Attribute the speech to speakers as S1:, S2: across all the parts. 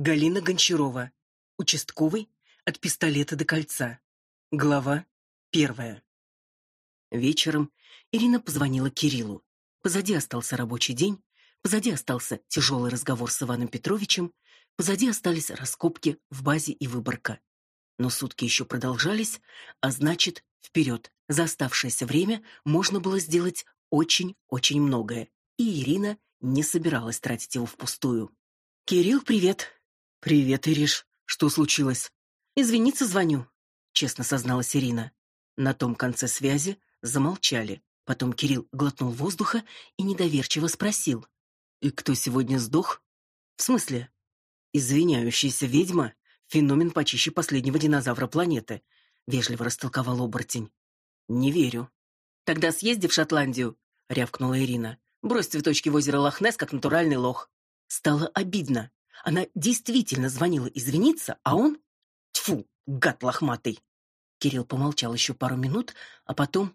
S1: Галина Гончарова. Участковый от пистолета до кольца. Глава первая. Вечером Ирина позвонила Кириллу. Позади остался рабочий день, позади остался тяжелый разговор с Иваном Петровичем, позади остались раскопки в базе и выборка. Но сутки еще продолжались, а значит, вперед. За оставшееся время можно было сделать очень-очень многое, и Ирина не собиралась тратить его впустую. «Кирилл, привет!» «Привет, Ириш. Что случилось?» «Извиниться звоню», — честно созналась Ирина. На том конце связи замолчали. Потом Кирилл глотнул воздуха и недоверчиво спросил. «И кто сегодня сдох?» «В смысле?» «Извиняющаяся ведьма — феномен почище последнего динозавра планеты», — вежливо растолковал оборотень. «Не верю». «Тогда съезди в Шотландию», — рявкнула Ирина. «Брось цветочки в озеро Лохнесс, как натуральный лох». Стало обидно. Она действительно звонила извиниться, а он... Тьфу, гад лохматый. Кирилл помолчал еще пару минут, а потом...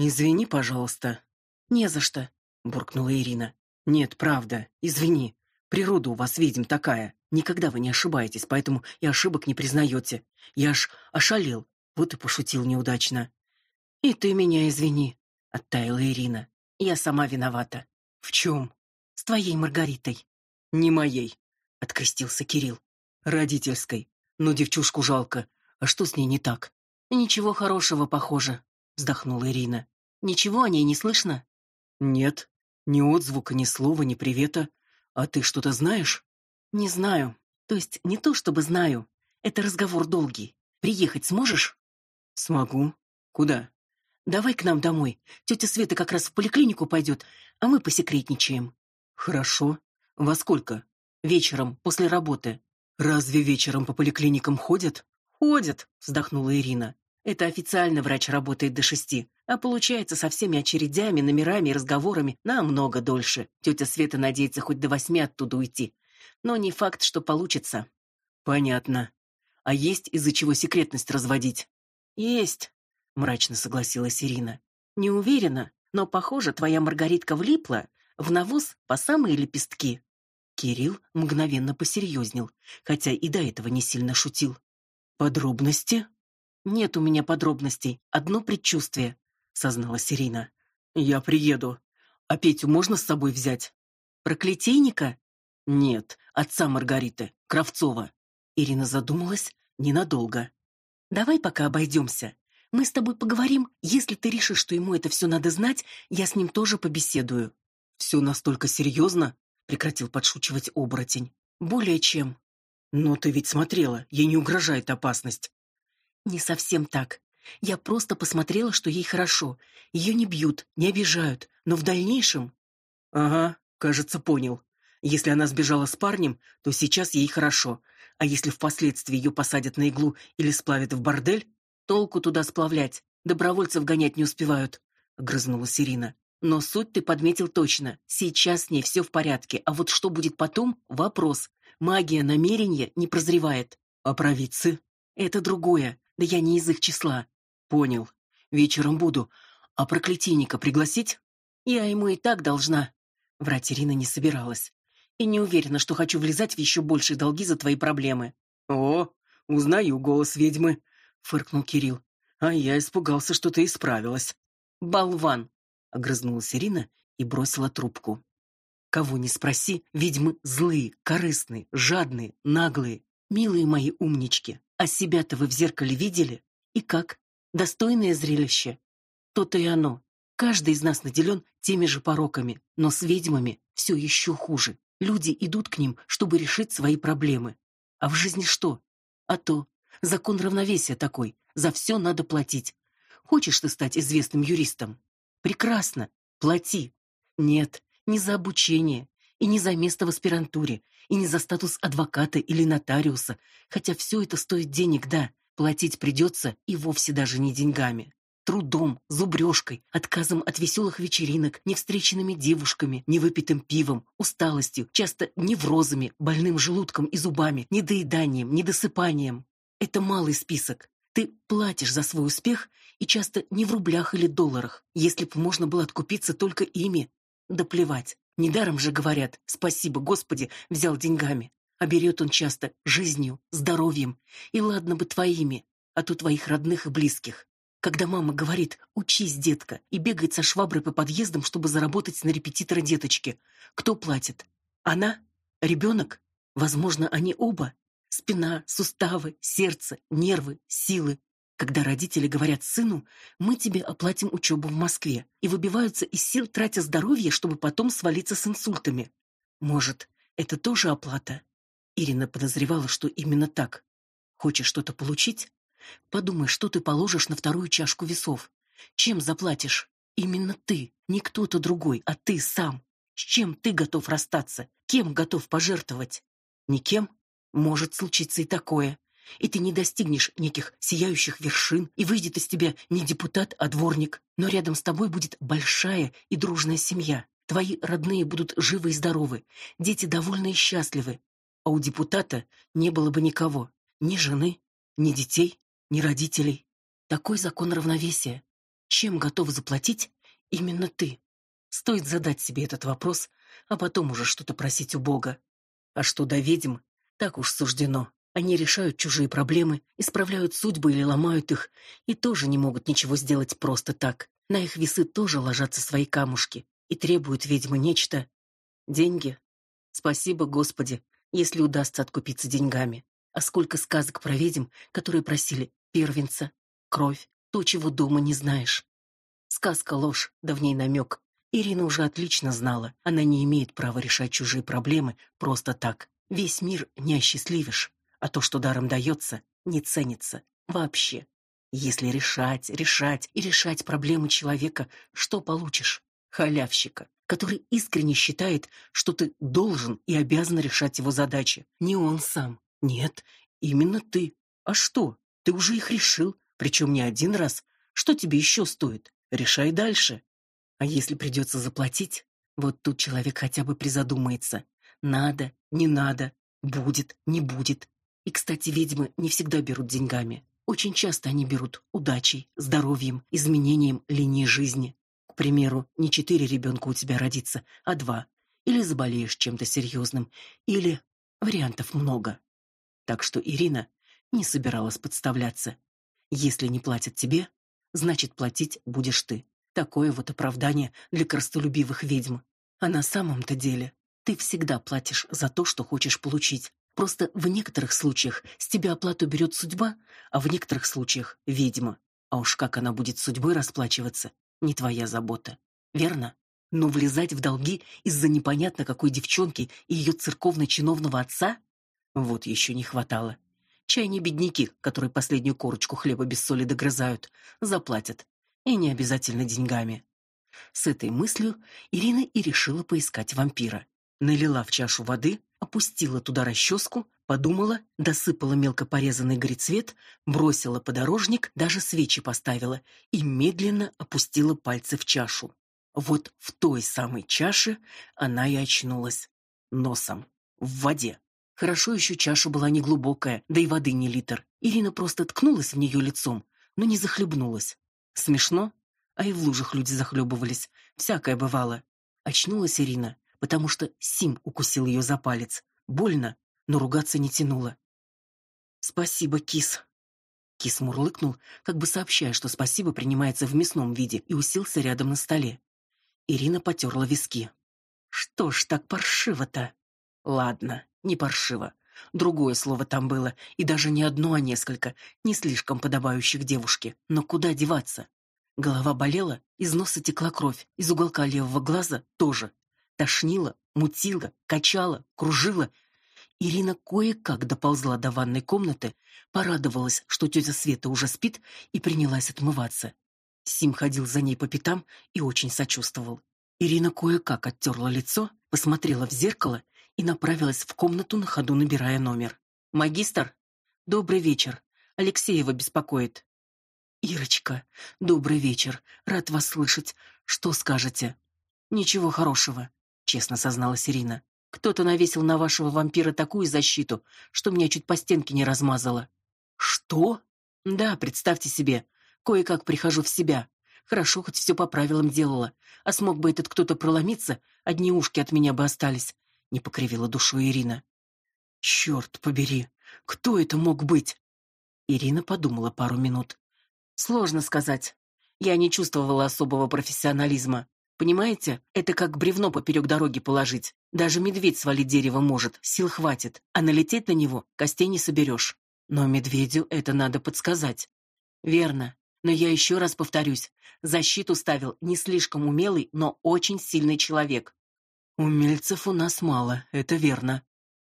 S1: «Извини, пожалуйста». «Не за что», — буркнула Ирина. «Нет, правда, извини. Природа у вас, видим, такая. Никогда вы не ошибаетесь, поэтому и ошибок не признаете. Я аж ошалел, вот и пошутил неудачно». «И ты меня извини», — оттаяла Ирина. «Я сама виновата». «В чем?» «С твоей Маргаритой». «Не моей», — открестился Кирилл. «Родительской. Но девчушку жалко. А что с ней не так?» «Ничего хорошего, похоже», — вздохнула Ирина. «Ничего о ней не слышно?» «Нет. Ни отзвука, ни слова, ни привета. А ты что-то знаешь?» «Не знаю. То есть не то, чтобы знаю. Это разговор долгий. Приехать сможешь?» «Смогу. Куда?» «Давай к нам домой. Тетя Света как раз в поликлинику пойдет, а мы посекретничаем». «Хорошо. Во сколько?» Вечером, после работы. Разве вечером по поликлиникам ходят? Ходят, вздохнула Ирина. Это официально врач работает до шести, а получается со всеми очередями, номерами и разговорами намного дольше. Тетя Света надеется хоть до восьми оттуда уйти. Но не факт, что получится. Понятно. А есть из-за чего секретность разводить? Есть, мрачно согласилась Ирина. Не уверена, но, похоже, твоя Маргаритка влипла в навоз по самые лепестки. Кирилл мгновенно посерьезнел, хотя и до этого не сильно шутил. Подробности? Нет у меня подробностей, одно предчувствие, созналась Ирина. Я приеду. А Петю можно с собой взять? Проклятийника? Нет, отца Маргариты, Кравцова. Ирина задумалась ненадолго. Давай пока обойдемся. Мы с тобой поговорим. Если ты решишь, что ему это все надо знать, я с ним тоже побеседую. Все настолько серьезно? Прекратил подшучивать оборотень. Более чем. Но ты ведь смотрела, ей не угрожает опасность. Не совсем так. Я просто посмотрела, что ей хорошо. Ее не бьют, не обижают, но в дальнейшем Ага, кажется, понял. Если она сбежала с парнем, то сейчас ей хорошо. А если впоследствии ее посадят на иглу или сплавят в бордель, толку туда сплавлять. Добровольцев гонять не успевают, огрызнулась Ирина. Но суть ты подметил точно. Сейчас с ней все в порядке, а вот что будет потом — вопрос. Магия намерения не прозревает. А провидцы? Это другое. Да я не из их числа. Понял. Вечером буду. А проклятийника пригласить? Я ему и так должна. Врать Ирина не собиралась. И не уверена, что хочу влезать в еще большие долги за твои проблемы. О, узнаю голос ведьмы, фыркнул Кирилл. А я испугался, что ты исправилась. Болван, огрызнулась Ирина и бросила трубку. Кого не спроси, ведьмы злые, корыстные, жадные, наглые. Милые мои умнички, а себя-то вы в зеркале видели? И как? Достойное зрелище. То-то и оно. Каждый из нас наделен теми же пороками, но с ведьмами все еще хуже. Люди идут к ним, чтобы решить свои проблемы. А в жизни что? А то закон равновесия такой: за все надо платить. Хочешь ты стать известным юристом? Прекрасно. Плати. Нет, не за обучение, и не за место в аспирантуре, и не за статус адвоката или нотариуса, хотя все это стоит денег, да, платить придется и вовсе даже не деньгами. Трудом, зубрежкой, отказом от веселых вечеринок, невстреченными девушками, невыпитым пивом, усталостью, часто неврозами, больным желудком и зубами, недоеданием, недосыпанием. Это малый список. Ты платишь за свой успех и часто не в рублях или долларах. Если б можно было откупиться только ими, да плевать. Недаром же говорят: "Спасибо, Господи, взял деньгами". А берет он часто жизнью, здоровьем, и ладно бы твоими, а то твоих родных и близких. Когда мама говорит «учись, детка», и бегает со шваброй по подъездам, чтобы заработать на репетитора деточки, кто платит? Она? Ребенок? Возможно, они оба? Спина, суставы, сердце, нервы, силы. Когда родители говорят сыну, мы тебе оплатим учебу в Москве, и выбиваются из сил, тратя здоровье, чтобы потом свалиться с инсультами. Может, это тоже оплата? Ирина подозревала, что именно так. Хочешь что-то получить? Подумай, что ты положишь на вторую чашку весов. Чем заплатишь? Именно ты, не кто-то другой, а ты сам. С чем ты готов расстаться? Кем готов пожертвовать? Никем? Может случиться и такое. И ты не достигнешь неких сияющих вершин, и выйдет из тебя не депутат, а дворник, но рядом с тобой будет большая и дружная семья. Твои родные будут живы и здоровы, дети довольны и счастливы. А у депутата не было бы никого, ни жены, ни детей, ни родителей. Такой закон равновесия. Чем готов заплатить именно ты? Стоит задать себе этот вопрос, а потом уже что-то просить у Бога. А что до ведьм, так уж суждено. Они решают чужие проблемы, исправляют судьбы или ломают их, и тоже не могут ничего сделать просто так. На их весы тоже ложатся свои камушки, и требуют ведьмы нечто. Деньги? Спасибо, Господи, если удастся откупиться деньгами. А сколько сказок про ведьм, которые просили первенца, кровь, то, чего дома не знаешь. Сказка ложь, да в ней намек. Ирина уже отлично знала, она не имеет права решать чужие проблемы просто так. Весь мир не осчастливишь, а то, что даром дается, не ценится вообще. Если решать, решать и решать проблемы человека, что получишь? Халявщика, который искренне считает, что ты должен и обязан решать его задачи. Не он сам. Нет, именно ты. А что? Ты уже их решил, причем не один раз. Что тебе еще стоит? Решай дальше. А если придется заплатить, вот тут человек хотя бы призадумается. Надо, не надо, будет, не будет. И, кстати, ведьмы не всегда берут деньгами. Очень часто они берут удачей, здоровьем, изменением линии жизни. К примеру, не четыре ребенка у тебя родится, а два. Или заболеешь чем-то серьезным, или вариантов много. Так что Ирина не собиралась подставляться. Если не платят тебе, значит, платить будешь ты. Такое вот оправдание для корыстолюбивых ведьм. А на самом-то деле ты всегда платишь за то, что хочешь получить. Просто в некоторых случаях с тебя оплату берет судьба, а в некоторых случаях ведьма. А уж как она будет судьбой расплачиваться, не твоя забота. Верно? Но влезать в долги из-за непонятно какой девчонки и ее церковно-чиновного отца? Вот еще не хватало. Чай не бедняки, которые последнюю корочку хлеба без соли догрызают, заплатят. И не обязательно деньгами. С этой мыслью Ирина и решила поискать вампира. Налила в чашу воды, опустила туда расческу, подумала, досыпала мелко порезанный горецвет, бросила подорожник, даже свечи поставила и медленно опустила пальцы в чашу. Вот в той самой чаше она и очнулась. Носом. В воде. Хорошо еще чаша была не глубокая, да и воды не литр. Ирина просто ткнулась в нее лицом, но не захлебнулась. Смешно? А и в лужах люди захлебывались. Всякое бывало. Очнулась Ирина, потому что Сим укусил ее за палец. Больно, но ругаться не тянуло. «Спасибо, кис». Кис мурлыкнул, как бы сообщая, что спасибо принимается в мясном виде, и уселся рядом на столе. Ирина потерла виски. «Что ж так паршиво-то?» «Ладно, не паршиво. Другое слово там было, и даже не одно, а несколько, не слишком подобающих девушке. Но куда деваться? Голова болела, из носа текла кровь, из уголка левого глаза тоже. Тошнило, мутило, качало, кружило. Ирина кое-как доползла до ванной комнаты, порадовалась, что тетя Света уже спит, и принялась отмываться. Сим ходил за ней по пятам и очень сочувствовал. Ирина кое-как оттерла лицо, посмотрела в зеркало и направилась в комнату на ходу, набирая номер. «Магистр? Добрый вечер. Алексеева беспокоит». «Ирочка, добрый вечер. Рад вас слышать. Что скажете?» «Ничего хорошего», — честно созналась Ирина. «Кто-то навесил на вашего вампира такую защиту, что меня чуть по стенке не размазало». «Что?» «Да, представьте себе. Кое-как прихожу в себя. Хорошо, хоть все по правилам делала. А смог бы этот кто-то проломиться, одни ушки от меня бы остались не покривила душу Ирина. Черт побери, кто это мог быть? Ирина подумала пару минут. Сложно сказать. Я не чувствовала особого профессионализма. Понимаете, это как бревно поперек дороги положить. Даже медведь свалить дерево может, сил хватит, а налететь на него костей не соберешь. Но медведю это надо подсказать. Верно. Но я еще раз повторюсь, защиту ставил не слишком умелый, но очень сильный человек. Умельцев у нас мало, это верно.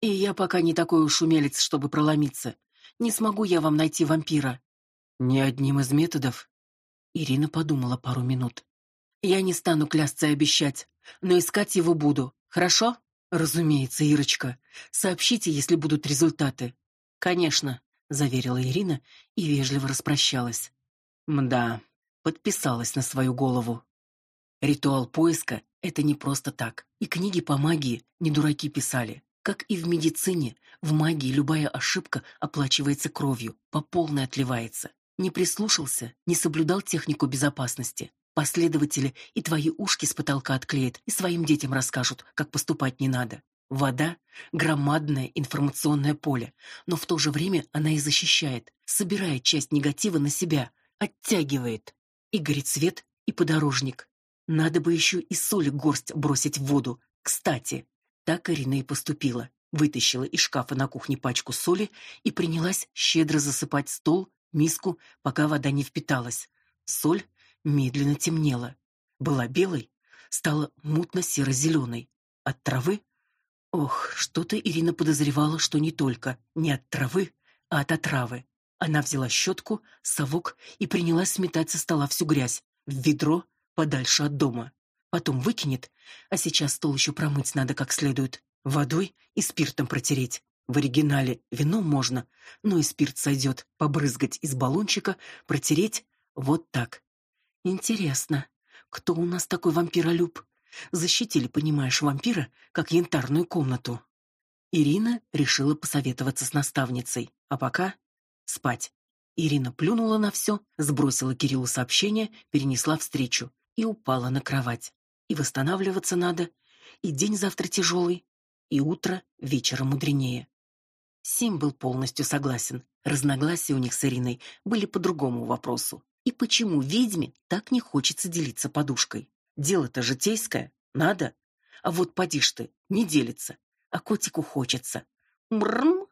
S1: И я пока не такой уж умелец, чтобы проломиться. Не смогу я вам найти вампира. Ни одним из методов. Ирина подумала пару минут. Я не стану клясться и обещать, но искать его буду. Хорошо? Разумеется, Ирочка. Сообщите, если будут результаты. Конечно, заверила Ирина и вежливо распрощалась. Мда, подписалась на свою голову. Ритуал поиска это не просто так. И книги по магии не дураки писали. Как и в медицине, в магии любая ошибка оплачивается кровью, по полной отливается. Не прислушался, не соблюдал технику безопасности. Последователи и твои ушки с потолка отклеят и своим детям расскажут, как поступать не надо. Вода громадное информационное поле, но в то же время она и защищает, собирает часть негатива на себя, оттягивает. И горит свет, и подорожник. Надо бы еще и соли горсть бросить в воду. Кстати, так Арина и поступила. Вытащила из шкафа на кухне пачку соли и принялась щедро засыпать стол, миску, пока вода не впиталась. Соль медленно темнела. Была белой, стала мутно-серо-зеленой. От травы? Ох, что-то Ирина подозревала, что не только не от травы, а от отравы. Она взяла щетку, совок и принялась сметать со стола всю грязь в ведро подальше от дома. Потом выкинет, а сейчас стол еще промыть надо как следует, водой и спиртом протереть. В оригинале вином можно, но и спирт сойдет, побрызгать из баллончика, протереть вот так. Интересно, кто у нас такой вампиролюб? Защитили, понимаешь, вампира, как янтарную комнату. Ирина решила посоветоваться с наставницей, а пока спать. Ирина плюнула на все, сбросила Кириллу сообщение, перенесла встречу и упала на кровать. И восстанавливаться надо, и день завтра тяжелый, и утро вечером мудренее. Сим был полностью согласен. Разногласия у них с Ириной были по другому вопросу. И почему ведьме так не хочется делиться подушкой? Дело-то житейское, надо. А вот поди ж ты, не делится, а котику хочется. Мрм.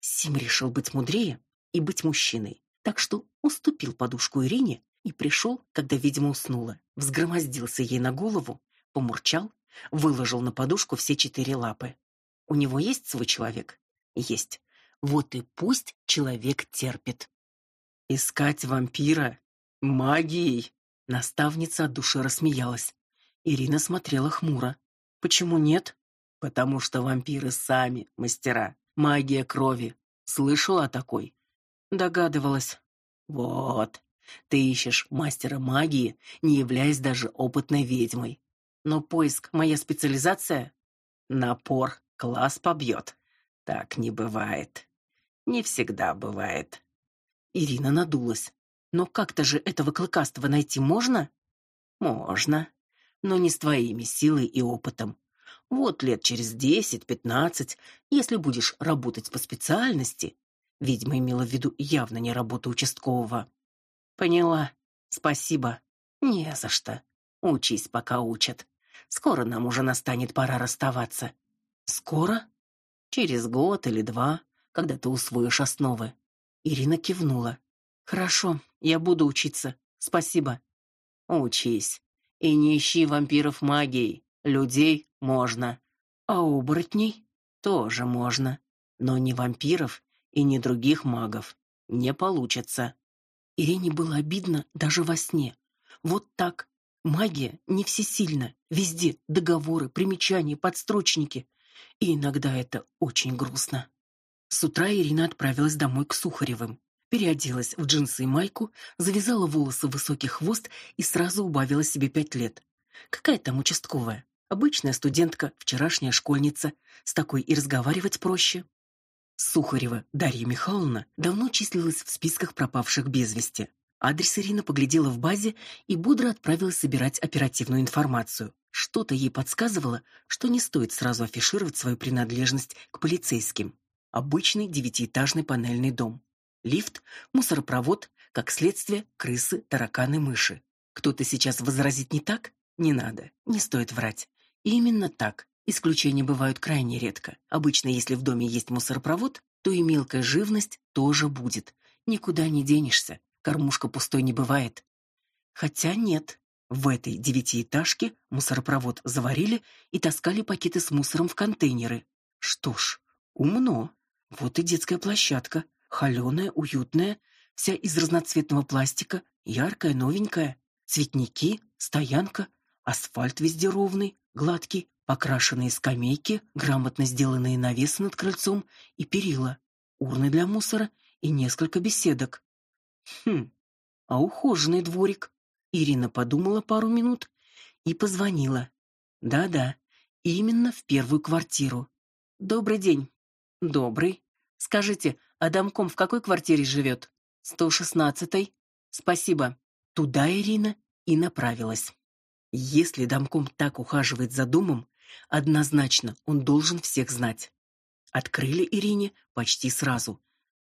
S1: Сим решил быть мудрее и быть мужчиной, так что уступил подушку Ирине и пришел, когда ведьма уснула. Взгромоздился ей на голову, помурчал, выложил на подушку все четыре лапы. У него есть свой человек? Есть. Вот и пусть человек терпит. Искать вампира магией. Наставница от души рассмеялась. Ирина смотрела хмуро. Почему нет? Потому что вампиры сами мастера. Магия крови. Слышала о такой? Догадывалась. Вот. Ты ищешь мастера магии, не являясь даже опытной ведьмой. Но поиск моя специализация. Напор класс побьет. Так не бывает. Не всегда бывает. Ирина надулась. Но как-то же этого клыкастого найти можно? Можно, но не с твоими силой и опытом. Вот лет через десять-пятнадцать, если будешь работать по специальности, ведьма имела в виду явно не работу участкового. Поняла. Спасибо. Не за что. Учись, пока учат. Скоро нам уже настанет пора расставаться. Скоро? Через год или два, когда ты усвоишь основы. Ирина кивнула. Хорошо, я буду учиться. Спасибо. Учись. И не ищи вампиров магией. Людей можно. А оборотней тоже можно. Но не вампиров и не других магов. Не получится. Ирине было обидно даже во сне. Вот так. Магия не всесильна. Везде договоры, примечания, подстрочники. И иногда это очень грустно. С утра Ирина отправилась домой к Сухаревым переоделась в джинсы и майку, завязала волосы в высокий хвост и сразу убавила себе пять лет. Какая там участковая? Обычная студентка, вчерашняя школьница. С такой и разговаривать проще. Сухарева Дарья Михайловна давно числилась в списках пропавших без вести. Адрес Ирина поглядела в базе и бодро отправилась собирать оперативную информацию. Что-то ей подсказывало, что не стоит сразу афишировать свою принадлежность к полицейским. Обычный девятиэтажный панельный дом. Лифт, мусоропровод, как следствие, крысы, тараканы, мыши. Кто-то сейчас возразит не так? Не надо, не стоит врать. Именно так. Исключения бывают крайне редко. Обычно, если в доме есть мусоропровод, то и мелкая живность тоже будет. Никуда не денешься. Кормушка пустой не бывает. Хотя нет. В этой девятиэтажке мусоропровод заварили и таскали пакеты с мусором в контейнеры. Что ж, умно. Вот и детская площадка, холеная, уютная, вся из разноцветного пластика, яркая, новенькая. Цветники, стоянка, асфальт везде ровный, гладкий, покрашенные скамейки, грамотно сделанные навесы над крыльцом и перила, урны для мусора и несколько беседок. Хм, а ухоженный дворик. Ирина подумала пару минут и позвонила. Да-да, именно в первую квартиру. Добрый день. Добрый. Скажите, а домком в какой квартире живет? 116-й. Спасибо. Туда Ирина и направилась. Если домком так ухаживает за домом, однозначно он должен всех знать. Открыли Ирине почти сразу.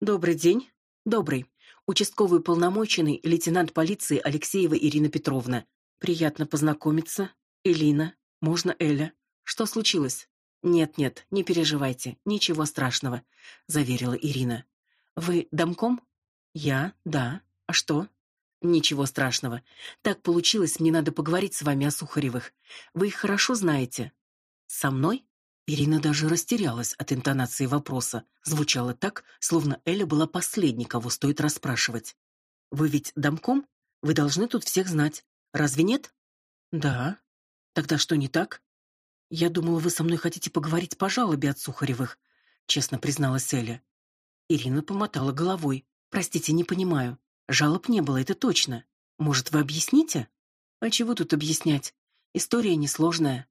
S1: Добрый день. Добрый участковый полномоченный лейтенант полиции Алексеева Ирина Петровна. Приятно познакомиться. Элина, можно Эля? Что случилось? Нет-нет, не переживайте, ничего страшного, заверила Ирина. Вы домком? Я? Да. А что? Ничего страшного. Так получилось, мне надо поговорить с вами о Сухаревых. Вы их хорошо знаете? Со мной? Ирина даже растерялась от интонации вопроса. Звучало так, словно Эля была последней, кого стоит расспрашивать. Вы ведь домком? Вы должны тут всех знать. Разве нет? Да. Тогда что не так? Я думала, вы со мной хотите поговорить по жалобе от Сухаревых, честно призналась Эля. Ирина помотала головой. Простите, не понимаю. Жалоб не было, это точно. Может, вы объясните? А чего тут объяснять? История несложная.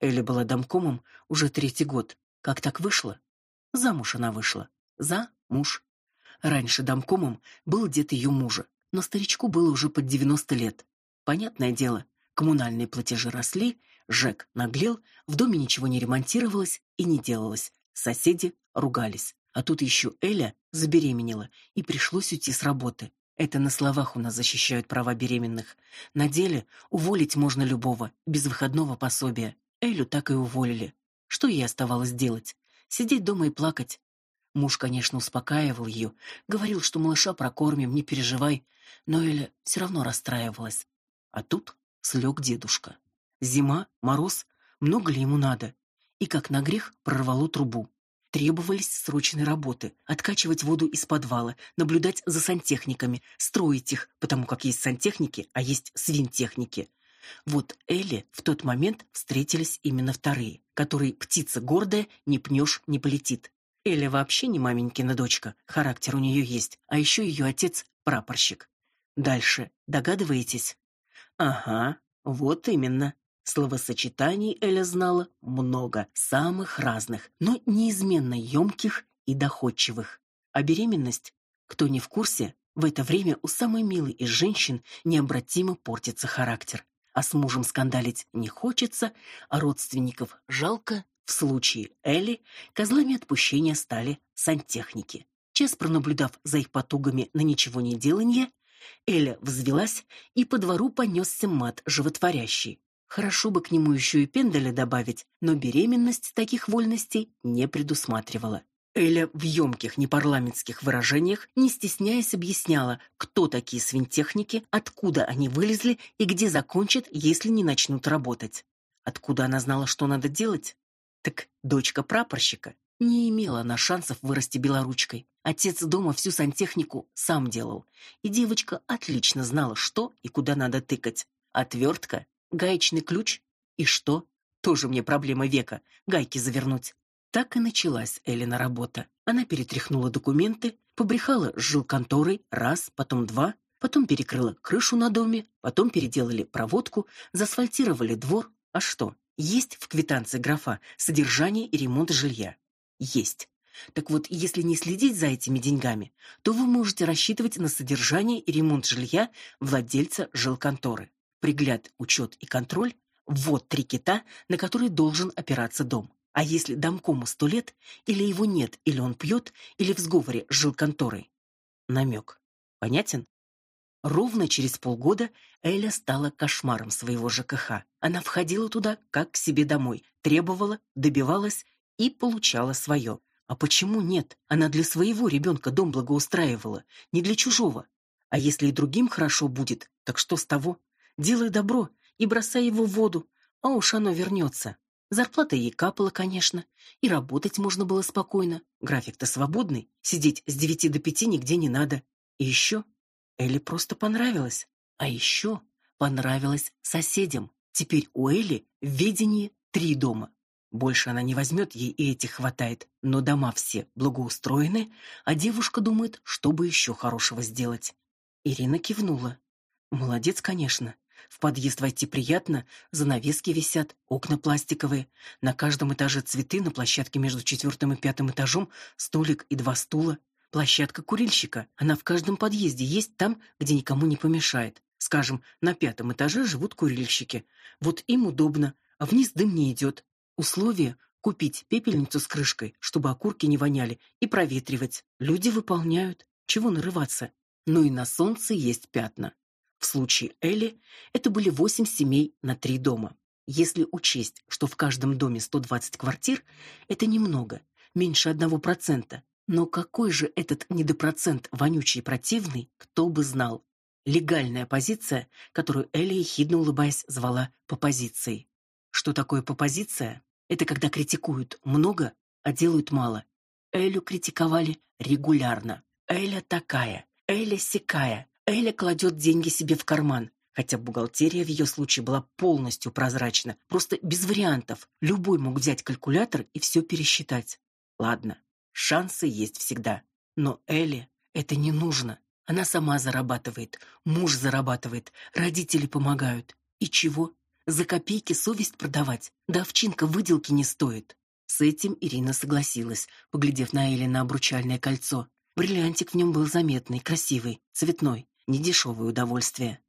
S1: Эля была домкомом уже третий год. Как так вышло? Замуж она вышла. За муж. Раньше домкомом был дед ее мужа, но старичку было уже под 90 лет. Понятное дело, коммунальные платежи росли, ЖЭК наглел, в доме ничего не ремонтировалось и не делалось. Соседи ругались. А тут еще Эля забеременела, и пришлось уйти с работы. Это на словах у нас защищают права беременных. На деле уволить можно любого, без выходного пособия. Элю так и уволили. Что ей оставалось делать? Сидеть дома и плакать. Муж, конечно, успокаивал ее, говорил, что малыша прокормим, не переживай, но Эля все равно расстраивалась. А тут слег дедушка. Зима, мороз, много ли ему надо? И как на грех прорвало трубу. Требовались срочные работы: откачивать воду из подвала, наблюдать за сантехниками, строить их, потому как есть сантехники, а есть свинтехники. Вот Элли в тот момент встретились именно вторые, которые птица гордая, не пнешь, не полетит. Элли вообще не маменькина дочка, характер у нее есть, а еще ее отец прапорщик. Дальше догадываетесь? Ага, вот именно. Словосочетаний Эля знала много, самых разных, но неизменно емких и доходчивых. А беременность? Кто не в курсе, в это время у самой милой из женщин необратимо портится характер а с мужем скандалить не хочется, а родственников жалко, в случае Элли козлами отпущения стали сантехники. Час пронаблюдав за их потугами на ничего не деланье, Эля взвелась, и по двору понесся мат животворящий. Хорошо бы к нему еще и пенделя добавить, но беременность таких вольностей не предусматривала. Эля в емких непарламентских выражениях, не стесняясь, объясняла, кто такие свинтехники, откуда они вылезли и где закончат, если не начнут работать. Откуда она знала, что надо делать? Так дочка прапорщика не имела на шансов вырасти белоручкой. Отец дома всю сантехнику сам делал, и девочка отлично знала, что и куда надо тыкать. Отвертка, гаечный ключ и что? Тоже мне проблема века гайки завернуть. Так и началась Элина работа. Она перетряхнула документы, побрехала с жилконторой раз, потом два, потом перекрыла крышу на доме, потом переделали проводку, заасфальтировали двор. А что? Есть в квитанции графа содержание и ремонт жилья. Есть. Так вот, если не следить за этими деньгами, то вы можете рассчитывать на содержание и ремонт жилья владельца жилконторы. Пригляд, учет и контроль вот три кита, на которые должен опираться дом. А если домкому сто лет, или его нет, или он пьет, или в сговоре с жилконторой? Намек. Понятен? Ровно через полгода Эля стала кошмаром своего ЖКХ. Она входила туда как к себе домой, требовала, добивалась и получала свое. А почему нет? Она для своего ребенка дом благоустраивала, не для чужого. А если и другим хорошо будет, так что с того? Делай добро и бросай его в воду, а уж оно вернется. Зарплата ей капала, конечно, и работать можно было спокойно. График-то свободный, сидеть с девяти до пяти нигде не надо. И еще Элли просто понравилось. А еще понравилось соседям. Теперь у Элли в ведении три дома. Больше она не возьмет, ей и этих хватает, но дома все благоустроены, а девушка думает, что бы еще хорошего сделать. Ирина кивнула. Молодец, конечно. В подъезд войти приятно, занавески висят, окна пластиковые, на каждом этаже цветы, на площадке между четвертым и пятым этажом столик и два стула. Площадка курильщика, она в каждом подъезде есть там, где никому не помешает. Скажем, на пятом этаже живут курильщики. Вот им удобно, а вниз дым не идет. Условие купить пепельницу с крышкой, чтобы окурки не воняли, и проветривать. Люди выполняют. Чего нарываться? Ну и на солнце есть пятна. В случае Элли это были восемь семей на три дома. Если учесть, что в каждом доме 120 квартир, это немного, меньше одного процента. Но какой же этот недопроцент вонючий и противный, кто бы знал. Легальная позиция, которую Элли ехидно улыбаясь звала по позиции. Что такое по позиция? Это когда критикуют много, а делают мало. Элю критиковали регулярно. Эля такая, Эля сякая, Эля кладет деньги себе в карман, хотя бухгалтерия в ее случае была полностью прозрачна, просто без вариантов. Любой мог взять калькулятор и все пересчитать. Ладно, шансы есть всегда, но Эле это не нужно. Она сама зарабатывает, муж зарабатывает, родители помогают. И чего? За копейки совесть продавать? Да овчинка выделки не стоит. С этим Ирина согласилась, поглядев на Эли на обручальное кольцо. Бриллиантик в нем был заметный, красивый, цветной недешевое удовольствие.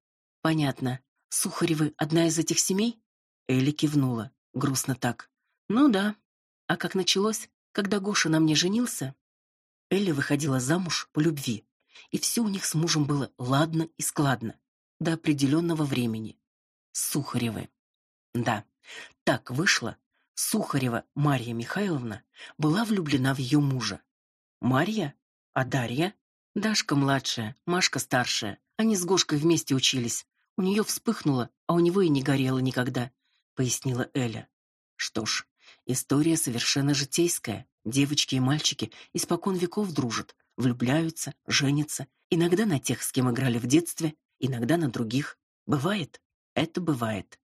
S1: Понятно. Сухаревы одна из этих семей? Элли кивнула, грустно так. Ну да. А как началось, когда Гоша на мне женился? Элли выходила замуж по любви, и все у них с мужем было ладно и складно до определенного времени. Сухаревы. Да, так вышло. Сухарева Марья Михайловна была влюблена в ее мужа. Марья? А Дарья? Дашка младшая, Машка старшая. Они с Гошкой вместе учились. У нее вспыхнуло, а у него и не горело никогда, пояснила Эля. Что ж, история совершенно житейская. Девочки и мальчики испокон веков дружат, влюбляются, женятся, иногда на тех, с кем играли в детстве, иногда на других. Бывает, это бывает.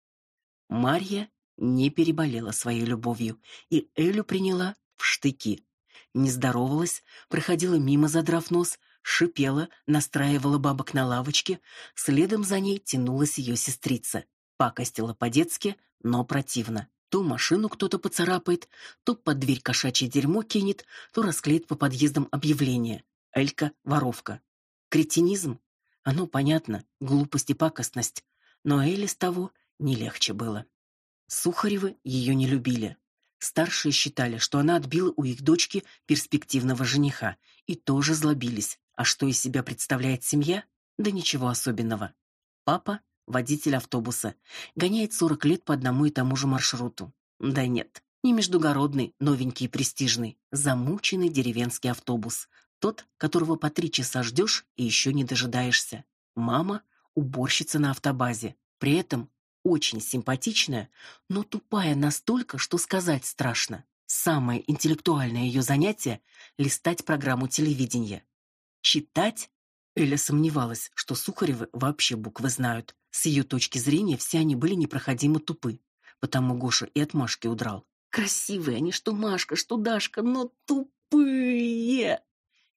S1: Марья не переболела своей любовью, и Элю приняла в штыки. Не здоровалась, проходила мимо, задрав нос, шипела, настраивала бабок на лавочке, следом за ней тянулась ее сестрица. Пакостила по-детски, но противно. То машину кто-то поцарапает, то под дверь кошачье дерьмо кинет, то расклеит по подъездам объявление. Элька — воровка. Кретинизм? Оно понятно, глупость и пакостность. Но Эле с того не легче было. Сухаревы ее не любили. Старшие считали, что она отбила у их дочки перспективного жениха, и тоже злобились. А что из себя представляет семья? Да ничего особенного. Папа водитель автобуса, гоняет 40 лет по одному и тому же маршруту. Да нет, не междугородный, новенький и престижный, замученный деревенский автобус, тот, которого по три часа ждешь и еще не дожидаешься. Мама уборщица на автобазе, при этом очень симпатичная, но тупая настолько, что сказать страшно. Самое интеллектуальное ее занятие листать программу телевидения. Читать? Эля сомневалась, что Сухаревы вообще буквы знают. С ее точки зрения все они были непроходимо тупы. Потому Гоша и от Машки удрал. Красивые они, что Машка, что Дашка, но тупые.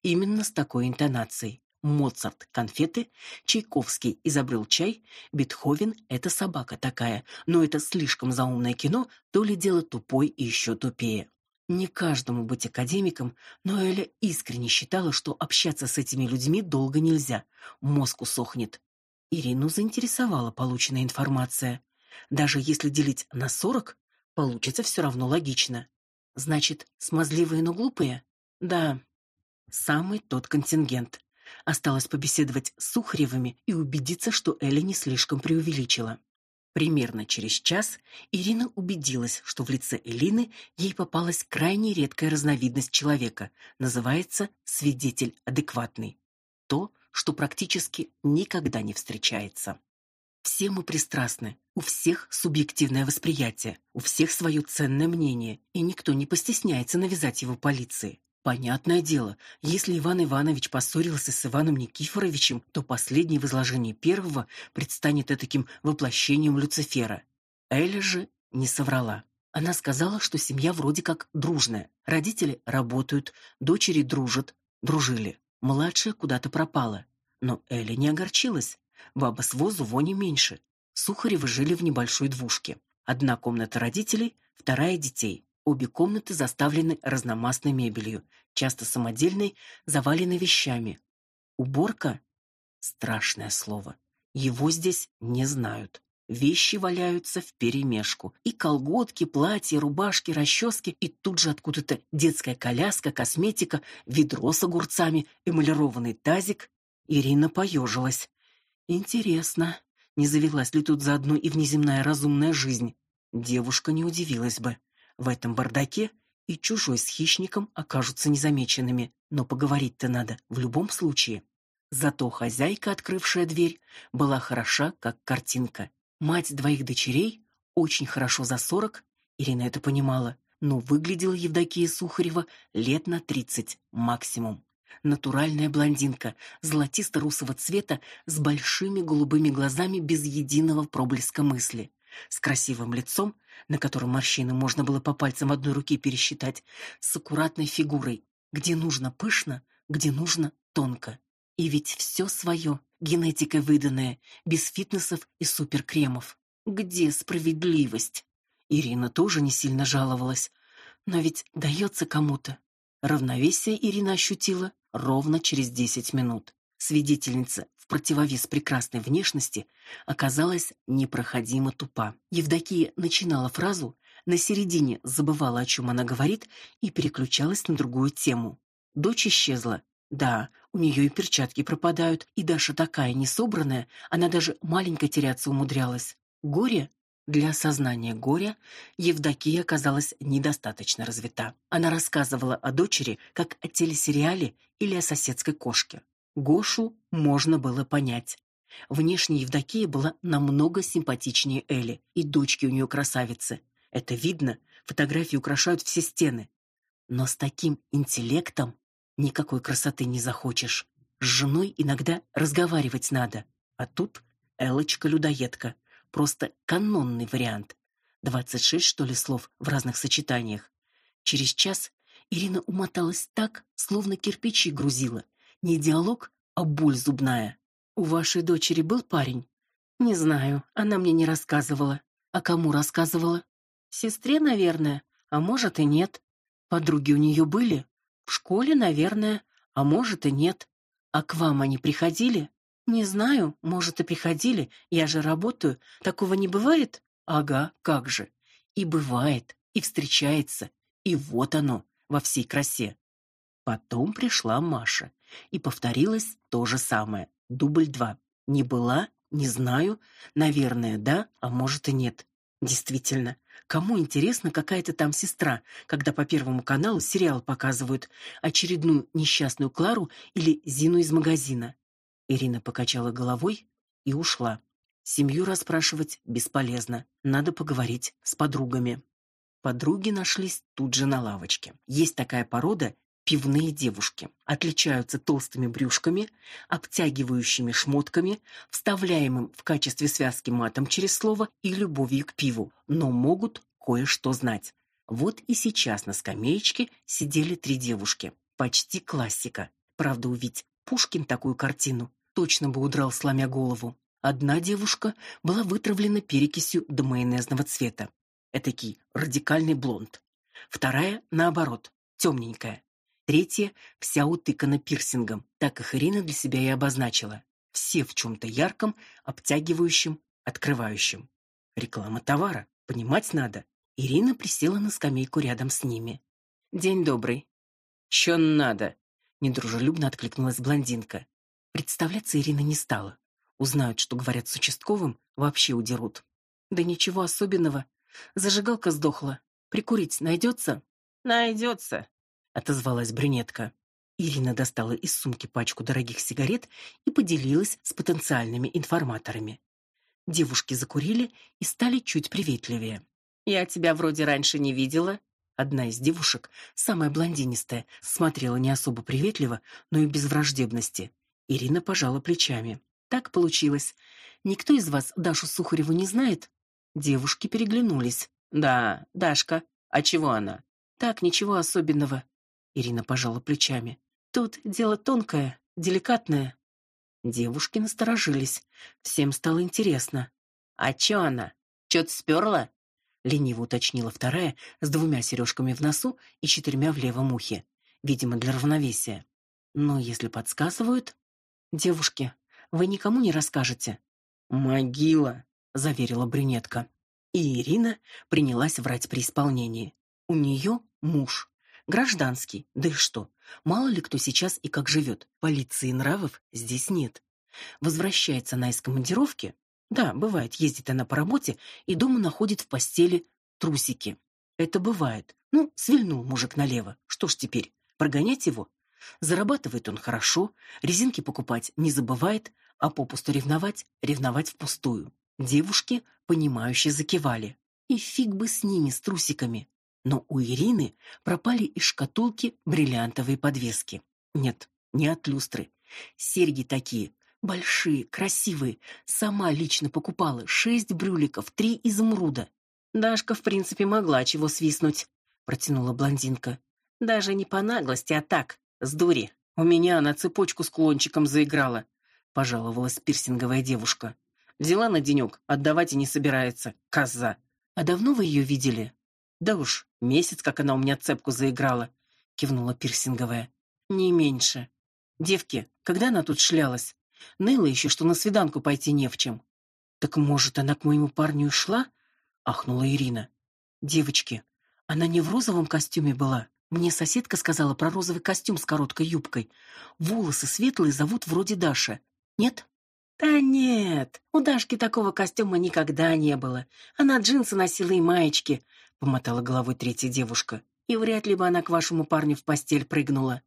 S1: Именно с такой интонацией. Моцарт конфеты, Чайковский изобрел чай, Бетховен это собака такая, но это слишком заумное кино, то ли дело тупой и еще тупее. Не каждому быть академиком, но Эля искренне считала, что общаться с этими людьми долго нельзя. Мозг усохнет. Ирину заинтересовала полученная информация. Даже если делить на сорок, получится все равно логично. Значит, смазливые, но глупые? Да. Самый тот контингент. Осталось побеседовать с Сухаревыми и убедиться, что Эля не слишком преувеличила. Примерно через час Ирина убедилась, что в лице Элины ей попалась крайне редкая разновидность человека, называется свидетель адекватный. То, что практически никогда не встречается. Все мы пристрастны, у всех субъективное восприятие, у всех свое ценное мнение, и никто не постесняется навязать его полиции. Понятное дело, если Иван Иванович поссорился с Иваном Никифоровичем, то последний в изложении первого предстанет таким воплощением Люцифера. Эля же не соврала. Она сказала, что семья вроде как дружная. Родители работают, дочери дружат, дружили. Младшая куда-то пропала. Но Эля не огорчилась. Баба с возу вони меньше. Сухаревы жили в небольшой двушке. Одна комната родителей, вторая детей. Обе комнаты заставлены разномастной мебелью, часто самодельной, заваленной вещами. Уборка страшное слово. Его здесь не знают. Вещи валяются вперемешку. И колготки, платья, рубашки, расчески, и тут же откуда-то детская коляска, косметика, ведро с огурцами, эмалированный тазик. Ирина поежилась. Интересно, не завелась ли тут заодно и внеземная разумная жизнь? Девушка не удивилась бы. В этом бардаке и чужой с хищником окажутся незамеченными, но поговорить-то надо в любом случае. Зато хозяйка, открывшая дверь, была хороша, как картинка. Мать двоих дочерей, очень хорошо за сорок, Ирина это понимала, но выглядела Евдокия Сухарева лет на тридцать максимум. Натуральная блондинка, золотисто-русого цвета, с большими голубыми глазами без единого проблеска мысли с красивым лицом, на котором морщины можно было по пальцам одной руки пересчитать, с аккуратной фигурой, где нужно пышно, где нужно тонко. И ведь все свое, генетика выданная, без фитнесов и суперкремов. Где справедливость? Ирина тоже не сильно жаловалась, но ведь дается кому-то. Равновесие Ирина ощутила ровно через десять минут. Свидетельница в противовес прекрасной внешности оказалась непроходимо тупа. Евдокия начинала фразу, на середине забывала, о чем она говорит, и переключалась на другую тему. Дочь исчезла. Да, у нее и перчатки пропадают, и Даша такая несобранная, она даже маленько теряться умудрялась. Горе для осознания горя Евдокия оказалась недостаточно развита. Она рассказывала о дочери как о телесериале или о соседской кошке. Гошу можно было понять. Внешне Евдокия была намного симпатичнее Эли, и дочки у нее красавицы. Это видно, фотографии украшают все стены. Но с таким интеллектом никакой красоты не захочешь. С женой иногда разговаривать надо, а тут Элочка-людоедка. Просто канонный вариант. Двадцать шесть, что ли, слов в разных сочетаниях. Через час Ирина умоталась так, словно кирпичи грузила, не диалог, а боль зубная. У вашей дочери был парень? Не знаю, она мне не рассказывала. А кому рассказывала? Сестре, наверное, а может и нет. Подруги у нее были? В школе, наверное, а может и нет. А к вам они приходили? Не знаю, может и приходили. Я же работаю. Такого не бывает? Ага, как же. И бывает, и встречается. И вот оно во всей красе. Потом пришла Маша, и повторилось то же самое. Дубль два. Не была, не знаю, наверное, да, а может и нет. Действительно, кому интересна какая-то там сестра, когда по Первому каналу сериал показывают очередную несчастную Клару или Зину из магазина? Ирина покачала головой и ушла. Семью расспрашивать бесполезно. Надо поговорить с подругами. Подруги нашлись тут же на лавочке. Есть такая порода пивные девушки. Отличаются толстыми брюшками, обтягивающими шмотками, вставляемым в качестве связки матом через слово и любовью к пиву, но могут кое-что знать. Вот и сейчас на скамеечке сидели три девушки. Почти классика. Правда, увидеть Пушкин такую картину точно бы удрал, сломя голову. Одна девушка была вытравлена перекисью до майонезного цвета. Этакий радикальный блонд. Вторая, наоборот, темненькая. Третья вся утыкана пирсингом. Так их Ирина для себя и обозначила. Все в чем то ярком, обтягивающем, открывающем. Реклама товара, понимать надо. Ирина присела на скамейку рядом с ними. День добрый. Чё надо? Недружелюбно откликнулась блондинка. Представляться Ирина не стала. Узнают, что говорят с участковым, вообще удерут. Да ничего особенного. Зажигалка сдохла. Прикурить найдется? Найдется, отозвалась брюнетка. Ирина достала из сумки пачку дорогих сигарет и поделилась с потенциальными информаторами. Девушки закурили и стали чуть приветливее. Я тебя вроде раньше не видела. Одна из девушек, самая блондинистая, смотрела не особо приветливо, но и без враждебности. Ирина пожала плечами. Так получилось. Никто из вас Дашу Сухареву не знает? Девушки переглянулись. Да, Дашка. А чего она? Так, ничего особенного. Ирина пожала плечами. Тут дело тонкое, деликатное. Девушки насторожились. Всем стало интересно. А чё она? Чё-то спёрла? лениво уточнила вторая с двумя сережками в носу и четырьмя в левом ухе, видимо, для равновесия. Но если подсказывают, девушки, вы никому не расскажете. Могила, заверила брюнетка. И Ирина принялась врать при исполнении. У нее муж, гражданский. Да и что? Мало ли кто сейчас и как живет. Полиции нравов здесь нет. Возвращается она из командировки. Да, бывает, ездит она по работе и дома находит в постели трусики. Это бывает. Ну, свильнул мужик налево. Что ж теперь? Прогонять его? Зарабатывает он хорошо, резинки покупать не забывает, а попусту ревновать, ревновать впустую. Девушки, понимающе закивали. И фиг бы с ними, с трусиками. Но у Ирины пропали из шкатулки бриллиантовые подвески. Нет, не от люстры. Серьги такие, большие, красивые. Сама лично покупала шесть брюликов, три изумруда. Дашка, в принципе, могла чего свистнуть, протянула блондинка. Даже не по наглости, а так, с дури. У меня она цепочку с кулончиком заиграла, пожаловалась пирсинговая девушка. Взяла на денек, отдавать и не собирается. Коза. А давно вы ее видели? Да уж, месяц, как она у меня цепку заиграла, кивнула пирсинговая. Не меньше. Девки, когда она тут шлялась? Ныла еще, что на свиданку пойти не в чем. Так может, она к моему парню шла? ахнула Ирина. Девочки, она не в розовом костюме была. Мне соседка сказала про розовый костюм с короткой юбкой. Волосы светлые зовут вроде Даша. Нет? Да нет, у Дашки такого костюма никогда не было. Она джинсы носила и маечки, помотала головой третья девушка. И вряд ли бы она к вашему парню в постель прыгнула.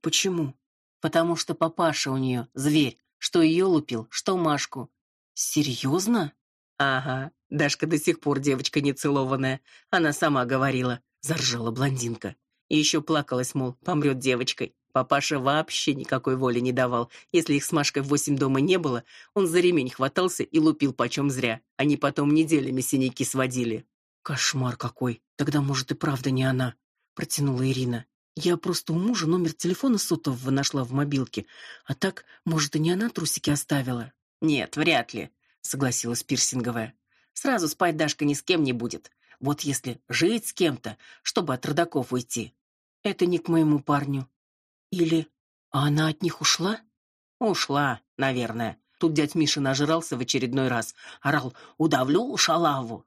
S1: Почему? Потому что папаша у нее зверь, что ее лупил, что Машку. Серьезно? Ага. Дашка до сих пор девочка нецелованная. Она сама говорила, заржала блондинка. И еще плакалась, мол, помрет девочкой. Папаша вообще никакой воли не давал. Если их с Машкой в восемь дома не было, он за ремень хватался и лупил почем зря. Они потом неделями синяки сводили. Кошмар какой. Тогда, может, и правда не она, протянула Ирина. Я просто у мужа номер телефона сотового нашла в мобилке. А так, может, и не она трусики оставила. Нет, вряд ли, согласилась пирсинговая. Сразу спать Дашка ни с кем не будет. Вот если жить с кем-то, чтобы от родаков уйти. Это не к моему парню. Или она от них ушла? Ушла, наверное. Тут дядь Миша нажрался в очередной раз, орал: "Удавлю шалаву".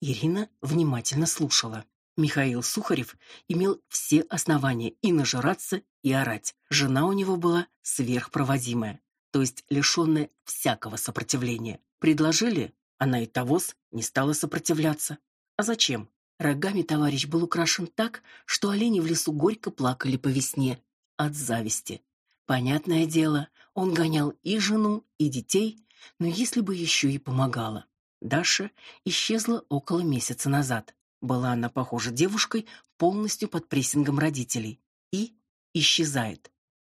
S1: Ирина внимательно слушала. Михаил Сухарев имел все основания и нажираться, и орать. Жена у него была сверхпроводимая, то есть лишенная всякого сопротивления. Предложили, она и тогос не стала сопротивляться. А зачем? Рогами товарищ был украшен так, что олени в лесу горько плакали по весне, от зависти. Понятное дело, он гонял и жену, и детей, но если бы еще и помогала. Даша исчезла около месяца назад. Была она похожа девушкой, полностью под прессингом родителей. И исчезает.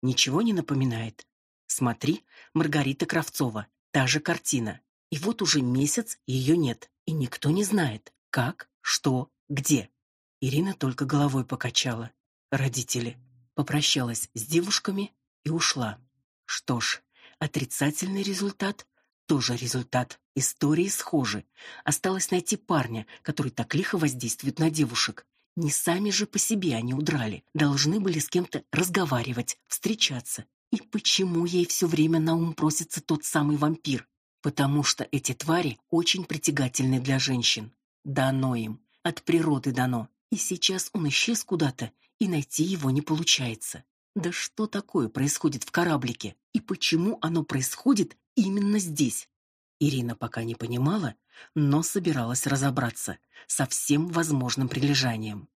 S1: Ничего не напоминает. Смотри, Маргарита Кравцова, та же картина. И вот уже месяц ее нет, и никто не знает, как, что, где. Ирина только головой покачала. Родители попрощалась с девушками и ушла. Что ж, отрицательный результат тоже результат. Истории схожи. Осталось найти парня, который так лихо воздействует на девушек. Не сами же по себе они удрали. Должны были с кем-то разговаривать, встречаться. И почему ей все время на ум просится тот самый вампир? Потому что эти твари очень притягательны для женщин. Дано им, от природы дано. И сейчас он исчез куда-то, и найти его не получается. Да что такое происходит в кораблике? И почему оно происходит именно здесь? Ирина пока не понимала, но собиралась разобраться со всем возможным прилежанием.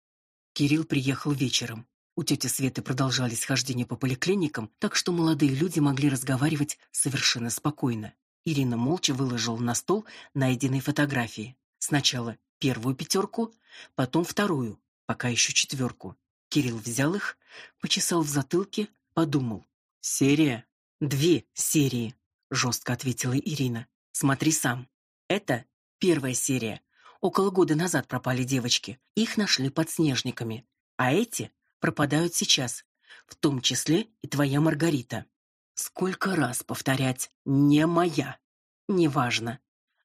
S1: Кирилл приехал вечером. У тети Светы продолжались хождения по поликлиникам, так что молодые люди могли разговаривать совершенно спокойно. Ирина молча выложила на стол найденные фотографии. Сначала первую пятерку, потом вторую, пока еще четверку. Кирилл взял их, почесал в затылке, подумал. «Серия? Две серии», — жестко ответила Ирина. «Смотри сам. Это первая серия. Около года назад пропали девочки. Их нашли под снежниками. А эти пропадают сейчас, в том числе и твоя Маргарита. Сколько раз повторять «не моя»? Неважно.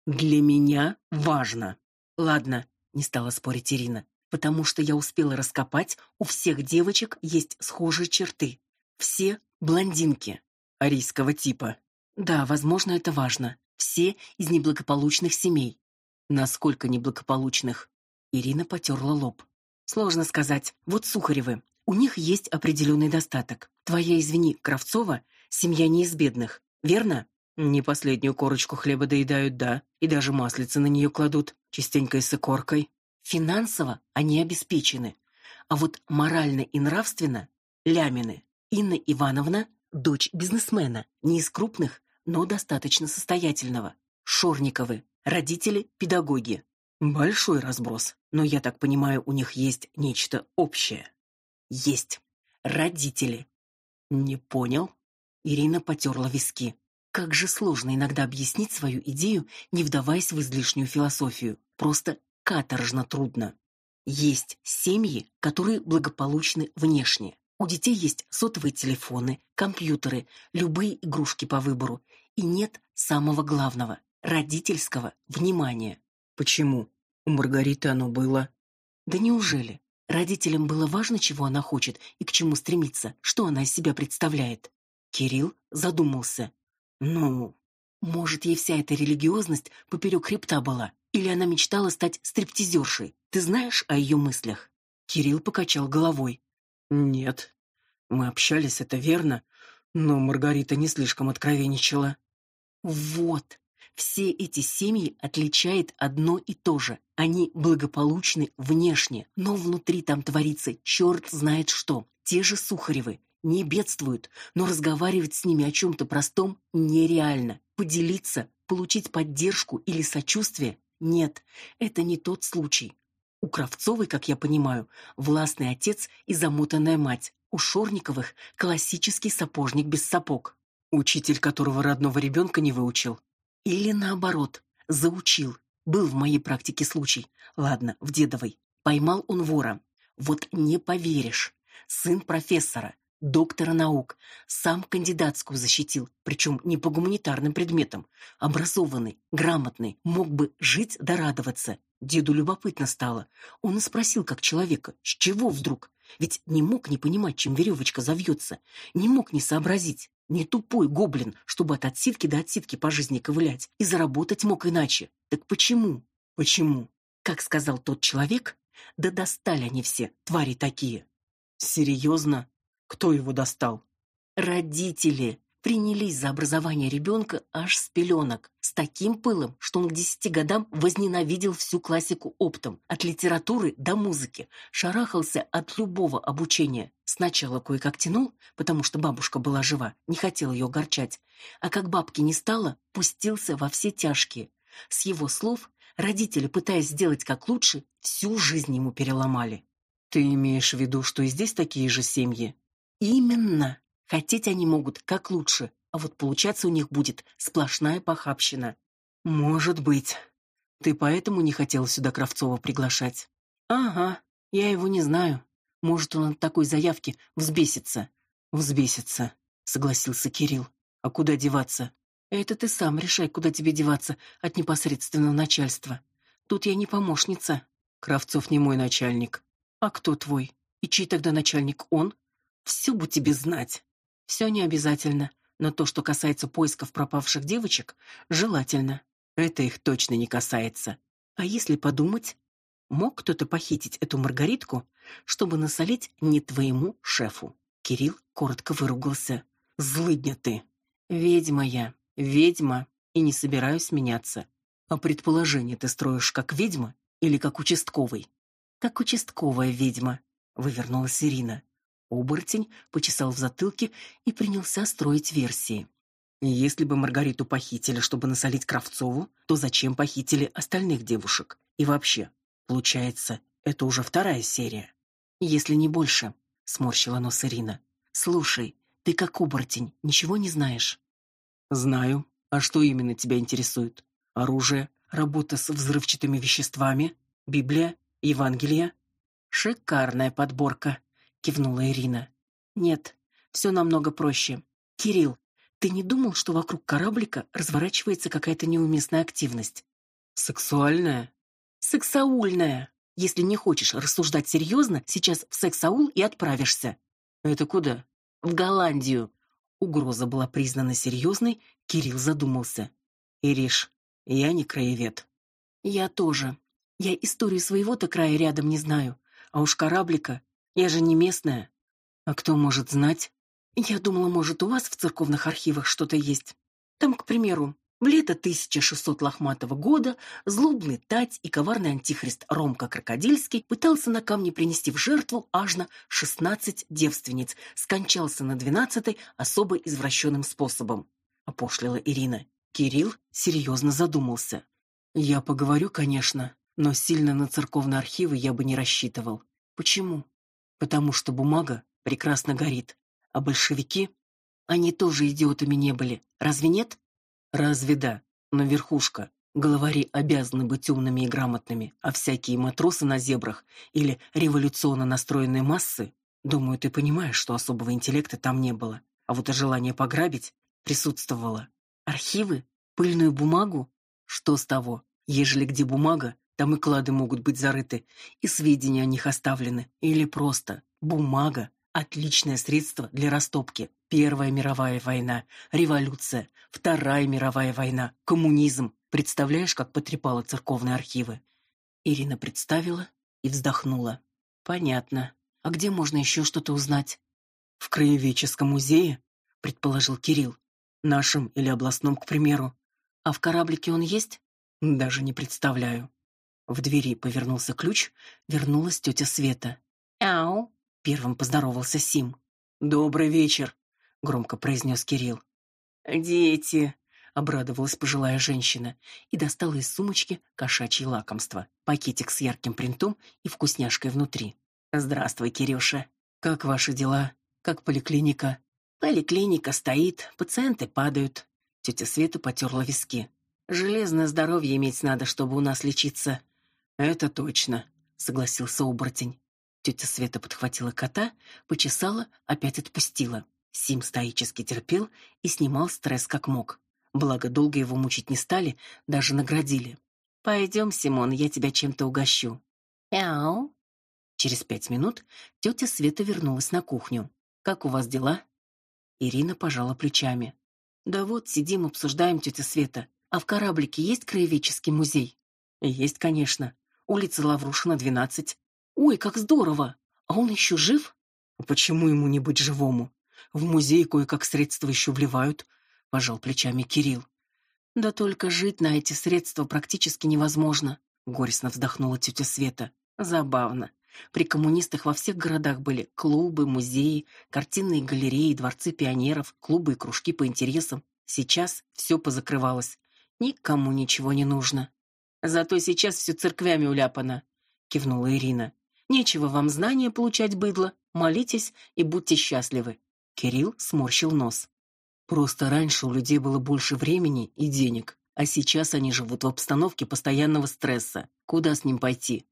S1: Для меня важно. Ладно, не стала спорить Ирина, потому что я успела раскопать, у всех девочек есть схожие черты. Все блондинки арийского типа. Да, возможно, это важно. Все из неблагополучных семей. Насколько неблагополучных? Ирина потерла лоб. Сложно сказать. Вот Сухаревы. У них есть определенный достаток. Твоя, извини, Кравцова, семья не из бедных, верно? Не последнюю корочку хлеба доедают, да, и даже маслица на нее кладут, частенько и с икоркой. Финансово они обеспечены, а вот морально и нравственно лямины. Инна Ивановна дочь бизнесмена, не из крупных, но достаточно состоятельного. Шорниковы, родители педагоги. Большой разброс, но я так понимаю, у них есть нечто общее. Есть. Родители. Не понял? Ирина потерла виски. Как же сложно иногда объяснить свою идею, не вдаваясь в излишнюю философию. Просто каторжно трудно. Есть семьи, которые благополучны внешне. У детей есть сотовые телефоны, компьютеры, любые игрушки по выбору, и нет самого главного родительского внимания. Почему? У Маргариты оно было. Да неужели? Родителям было важно, чего она хочет и к чему стремится, что она из себя представляет. Кирилл задумался. Ну, может, ей вся эта религиозность поперек хребта была, или она мечтала стать стриптизершей. Ты знаешь о ее мыслях? Кирилл покачал головой. Нет. Мы общались, это верно, но Маргарита не слишком откровенничала. Вот. Все эти семьи отличает одно и то же. Они благополучны внешне, но внутри там творится черт знает что. Те же Сухаревы не бедствуют, но разговаривать с ними о чем то простом нереально. Поделиться, получить поддержку или сочувствие нет, это не тот случай. У Кравцовой, как я понимаю, властный отец и замотанная мать. У Шорниковых классический сапожник без сапог, учитель которого родного ребенка не выучил. Или наоборот, заучил. Был в моей практике случай. Ладно, в Дедовой. Поймал он вора. Вот не поверишь. Сын профессора, доктора наук, сам кандидатскую защитил, причем не по гуманитарным предметам. Образованный, грамотный, мог бы жить да радоваться. Деду любопытно стало. Он и спросил как человека, с чего вдруг? Ведь не мог не понимать, чем веревочка завьется, не мог не сообразить. Не тупой гоблин, чтобы от отсидки до отсидки по жизни ковылять, и заработать мог иначе. Так почему? Почему? Как сказал тот человек, да достали они все, твари такие. Серьезно? Кто его достал? Родители принялись за образование ребенка аж с пеленок, с таким пылом, что он к десяти годам возненавидел всю классику оптом, от литературы до музыки, шарахался от любого обучения. Сначала кое-как тянул, потому что бабушка была жива, не хотел ее огорчать, а как бабки не стало, пустился во все тяжкие. С его слов, родители, пытаясь сделать как лучше, всю жизнь ему переломали. Ты имеешь в виду, что и здесь такие же семьи? Именно. Хотеть они могут как лучше, а вот получаться у них будет сплошная похабщина. Может быть. Ты поэтому не хотел сюда Кравцова приглашать? Ага, я его не знаю. Может, он от такой заявки взбесится. Взбесится, согласился Кирилл. А куда деваться? Это ты сам решай, куда тебе деваться от непосредственного начальства. Тут я не помощница. Кравцов не мой начальник. А кто твой? И чей тогда начальник он? Все бы тебе знать. Все не обязательно, но то, что касается поисков пропавших девочек, желательно. Это их точно не касается. А если подумать, Мог кто-то похитить эту Маргаритку, чтобы насолить не твоему шефу? Кирилл коротко выругался. Злыдня ты. Ведьма я, ведьма, и не собираюсь меняться. А предположение ты строишь как ведьма или как участковый? Как участковая ведьма, вывернулась Ирина. Оборотень почесал в затылке и принялся строить версии. Если бы Маргариту похитили, чтобы насолить Кравцову, то зачем похитили остальных девушек? И вообще, получается, это уже вторая серия. Если не больше, сморщила нос Ирина. Слушай, ты как оборотень, ничего не знаешь? Знаю. А что именно тебя интересует? Оружие, работа с взрывчатыми веществами, Библия, Евангелие? Шикарная подборка, кивнула Ирина. Нет, все намного проще. Кирилл, ты не думал, что вокруг кораблика разворачивается какая-то неуместная активность? Сексуальная? Сексаульная. Если не хочешь рассуждать серьезно, сейчас в сексаул и отправишься. Это куда? В Голландию. Угроза была признана серьезной, Кирилл задумался. Ириш, я не краевед. Я тоже. Я историю своего-то края рядом не знаю, а уж кораблика, я же не местная. А кто может знать? Я думала, может, у вас в церковных архивах что-то есть. Там, к примеру, в лето 1600 лохматого года злобный тать и коварный антихрист Ромка Крокодильский пытался на камне принести в жертву аж на 16 девственниц, скончался на 12-й особо извращенным способом. Опошлила Ирина. Кирилл серьезно задумался. Я поговорю, конечно, но сильно на церковные архивы я бы не рассчитывал. Почему? Потому что бумага прекрасно горит, а большевики, они тоже идиотами не были. Разве нет? Разве да? Но верхушка, главари обязаны быть умными и грамотными, а всякие матросы на зебрах или революционно настроенные массы, думаю, ты понимаешь, что особого интеллекта там не было. А вот и желание пограбить присутствовало. Архивы, пыльную бумагу, что с того? Ежели где бумага, там и клады могут быть зарыты, и сведения о них оставлены, или просто бумага отличное средство для растопки. Первая мировая война, революция, Вторая мировая война, коммунизм. Представляешь, как потрепало церковные архивы? Ирина представила и вздохнула. Понятно. А где можно еще что-то узнать? В краеведческом музее, предположил Кирилл. Нашем или областном, к примеру. А в кораблике он есть? Даже не представляю. В двери повернулся ключ, вернулась тетя Света. Ау, первым поздоровался Сим. Добрый вечер, громко произнес Кирилл. Дети, обрадовалась пожилая женщина и достала из сумочки кошачье лакомство, пакетик с ярким принтом и вкусняшкой внутри. Здравствуй, Кирюша. Как ваши дела? Как поликлиника? Поликлиника стоит, пациенты падают. Тетя Света потерла виски. Железное здоровье иметь надо, чтобы у нас лечиться. Это точно, согласился оборотень. Тетя Света подхватила кота, почесала, опять отпустила. Сим стоически терпел и снимал стресс как мог. Благо, долго его мучить не стали, даже наградили. «Пойдем, Симон, я тебя чем-то угощу». «Мяу». Через пять минут тетя Света вернулась на кухню. «Как у вас дела?» Ирина пожала плечами. «Да вот, сидим, обсуждаем, тетя Света. А в кораблике есть краеведческий музей?» «Есть, конечно. Улица Лаврушина, 12. Ой, как здорово! А он еще жив?» «Почему ему не быть живому? В музей кое-как средства еще вливают, пожал плечами Кирилл. Да только жить на эти средства практически невозможно, горестно вздохнула тетя Света. Забавно. При коммунистах во всех городах были клубы, музеи, картинные галереи, дворцы пионеров, клубы и кружки по интересам. Сейчас все позакрывалось. Никому ничего не нужно. Зато сейчас все церквями уляпано, кивнула Ирина. Нечего вам знания получать, быдло. Молитесь и будьте счастливы. Кирилл сморщил нос. Просто раньше у людей было больше времени и денег, а сейчас они живут в обстановке постоянного стресса. Куда с ним пойти?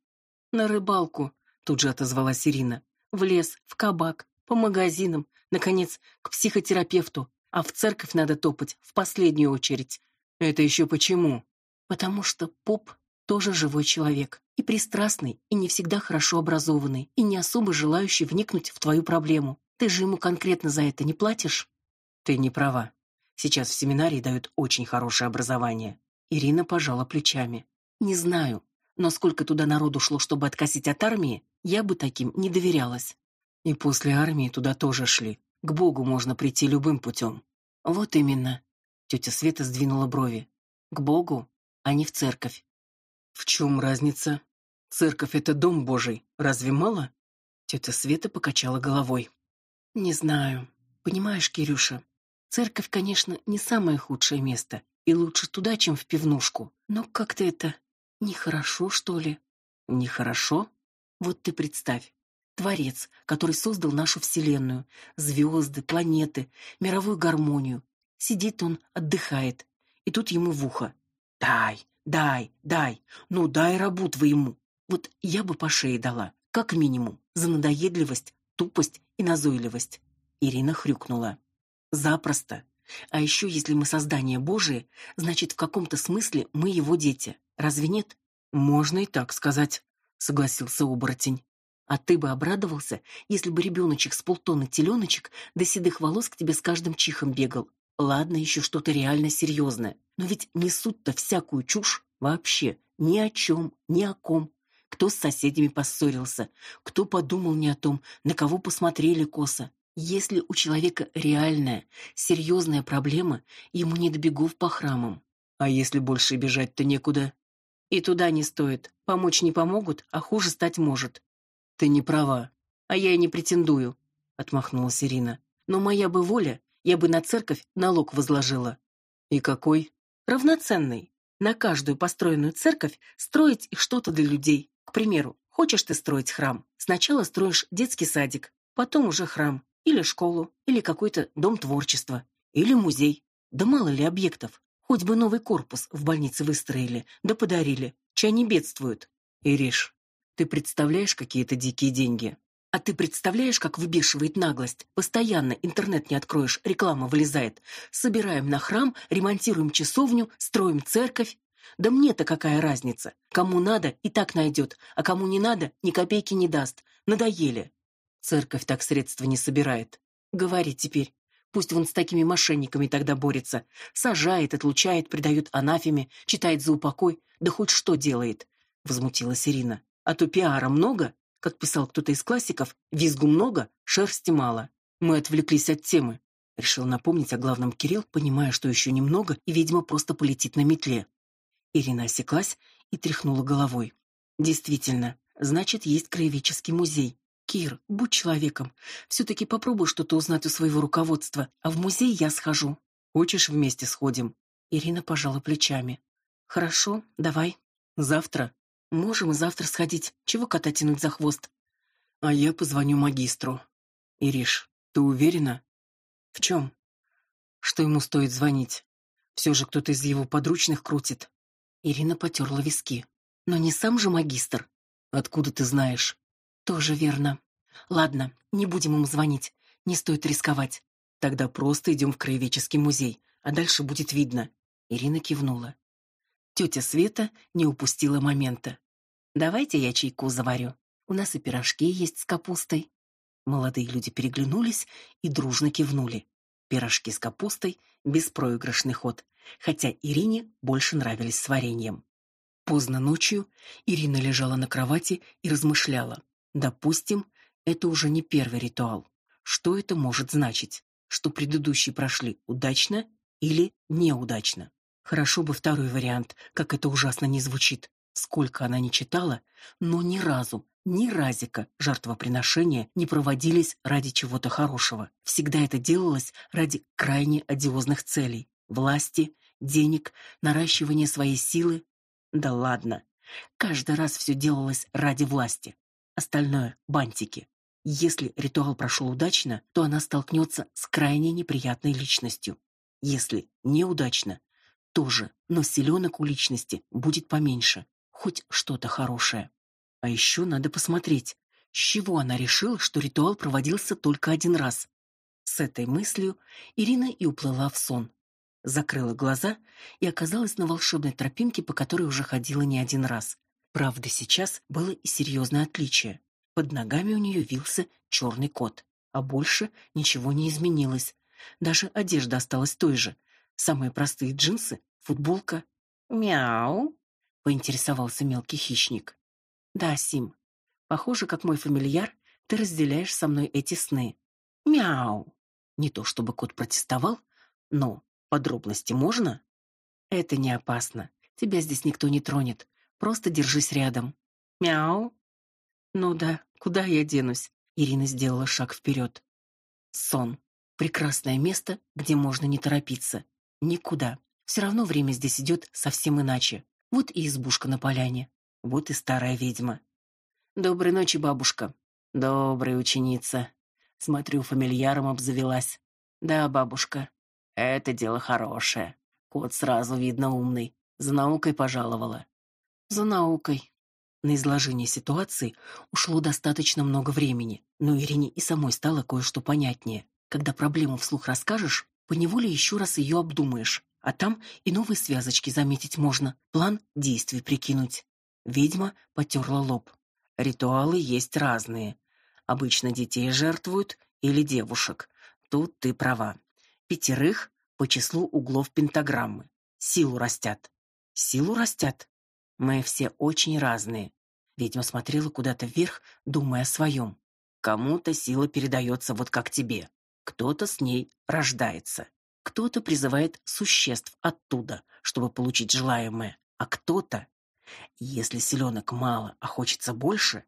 S1: На рыбалку, тут же отозвалась Ирина. В лес, в кабак, по магазинам, наконец, к психотерапевту, а в церковь надо топать в последнюю очередь. Это еще почему? Потому что поп тоже живой человек, и пристрастный, и не всегда хорошо образованный, и не особо желающий вникнуть в твою проблему. Ты же ему конкретно за это не платишь? Ты не права. Сейчас в семинарии дают очень хорошее образование. Ирина пожала плечами. Не знаю. Но сколько туда народу шло, чтобы откосить от армии, я бы таким не доверялась. И после армии туда тоже шли. К Богу можно прийти любым путем. Вот именно. Тетя Света сдвинула брови. К Богу, а не в церковь. В чем разница? Церковь это дом Божий. Разве мало? Тетя Света покачала головой. Не знаю. Понимаешь, Кирюша, церковь, конечно, не самое худшее место, и лучше туда, чем в пивнушку. Но как-то это нехорошо, что ли? Нехорошо? Вот ты представь, Творец, который создал нашу Вселенную, звезды, планеты, мировую гармонию. Сидит он, отдыхает, и тут ему в ухо. «Дай, дай, дай, ну дай рабу твоему». Вот я бы по шее дала, как минимум, за надоедливость, тупость и назойливость. Ирина хрюкнула. Запросто. А еще, если мы создание Божие, значит, в каком-то смысле мы его дети. Разве нет? Можно и так сказать, согласился оборотень. А ты бы обрадовался, если бы ребеночек с полтонны теленочек до седых волос к тебе с каждым чихом бегал. Ладно, еще что-то реально серьезное. Но ведь несут-то всякую чушь вообще. Ни о чем, ни о ком. Кто с соседями поссорился, кто подумал не о том, на кого посмотрели косо. Если у человека реальная, серьезная проблема, ему не до бегов по храмам. А если больше бежать-то некуда? И туда не стоит. Помочь не помогут, а хуже стать может. Ты не права, а я и не претендую, отмахнулась Ирина. Но моя бы воля, я бы на церковь налог возложила. И какой? Равноценный. На каждую построенную церковь строить и что-то для людей. К примеру, хочешь ты строить храм, сначала строишь детский садик, потом уже храм, или школу, или какой-то дом творчества, или музей. Да мало ли объектов. Хоть бы новый корпус в больнице выстроили, да подарили. Чай не бедствуют. Ириш, ты представляешь, какие это дикие деньги? А ты представляешь, как выбешивает наглость? Постоянно интернет не откроешь, реклама вылезает. Собираем на храм, ремонтируем часовню, строим церковь. Да мне-то какая разница? Кому надо, и так найдет, а кому не надо, ни копейки не даст. Надоели. Церковь так средства не собирает. Говори теперь. Пусть он с такими мошенниками тогда борется. Сажает, отлучает, предает анафеме, читает за упокой, да хоть что делает. Возмутилась Ирина. А то пиара много, как писал кто-то из классиков, визгу много, шерсти мало. Мы отвлеклись от темы. Решил напомнить о главном Кирилл, понимая, что еще немного, и, видимо, просто полетит на метле. Ирина осеклась и тряхнула головой. Действительно, значит, есть краеведческий музей. Кир, будь человеком. Все-таки попробуй что-то узнать у своего руководства, а в музей я схожу. Хочешь, вместе сходим? Ирина пожала плечами. Хорошо, давай. Завтра. Можем и завтра сходить. Чего кота тянуть за хвост? А я позвоню магистру. Ириш, ты уверена? В чем? Что ему стоит звонить? Все же кто-то из его подручных крутит. Ирина потерла виски. Но не сам же магистр. Откуда ты знаешь? Тоже верно. Ладно, не будем ему звонить. Не стоит рисковать. Тогда просто идем в краеведческий музей, а дальше будет видно. Ирина кивнула. Тетя Света не упустила момента. Давайте я чайку заварю. У нас и пирожки есть с капустой. Молодые люди переглянулись и дружно кивнули. Пирожки с капустой беспроигрышный ход, хотя Ирине больше нравились с вареньем. Поздно ночью Ирина лежала на кровати и размышляла. Допустим, это уже не первый ритуал. Что это может значить? Что предыдущие прошли удачно или неудачно? Хорошо бы второй вариант, как это ужасно не звучит. Сколько она не читала, но ни разу, ни разика жертвоприношения не проводились ради чего-то хорошего. Всегда это делалось ради крайне одиозных целей: власти, денег, наращивания своей силы. Да ладно. Каждый раз все делалось ради власти. Остальное бантики. Если ритуал прошел удачно, то она столкнется с крайне неприятной личностью. Если неудачно, тоже, но селенок у личности будет поменьше. Хоть что-то хорошее. А еще надо посмотреть, с чего она решила, что ритуал проводился только один раз. С этой мыслью Ирина и уплыла в сон. Закрыла глаза и оказалась на волшебной тропинке, по которой уже ходила не один раз. Правда, сейчас было и серьезное отличие. Под ногами у нее вился черный кот, а больше ничего не изменилось. Даже одежда осталась той же: самые простые джинсы, футболка. Мяу, поинтересовался мелкий хищник. Да, Сим. Похоже, как мой фамильяр, ты разделяешь со мной эти сны. Мяу. Не то чтобы кот протестовал, но подробности можно? Это не опасно. Тебя здесь никто не тронет. Просто держись рядом. Мяу. Ну да, куда я денусь? Ирина сделала шаг вперед. Сон. Прекрасное место, где можно не торопиться. Никуда. Все равно время здесь идет совсем иначе. Вот и избушка на поляне. Вот и старая ведьма. Доброй ночи, бабушка. Доброй ученица. Смотрю, фамильяром обзавелась. Да, бабушка. Это дело хорошее. Кот сразу видно умный. За наукой пожаловала. За наукой. На изложение ситуации ушло достаточно много времени, но Ирине и самой стало кое-что понятнее. Когда проблему вслух расскажешь, поневоле еще раз ее обдумаешь, а там и новые связочки заметить можно, план действий прикинуть. Ведьма потерла лоб. Ритуалы есть разные. Обычно детей жертвуют или девушек. Тут ты права. Пятерых по числу углов пентаграммы. Силу растят. Силу растят. Мы все очень разные. Ведьма смотрела куда-то вверх, думая о своем. Кому-то сила передается вот как тебе. Кто-то с ней рождается. Кто-то призывает существ оттуда, чтобы получить желаемое. А кто-то, если силенок мало, а хочется больше,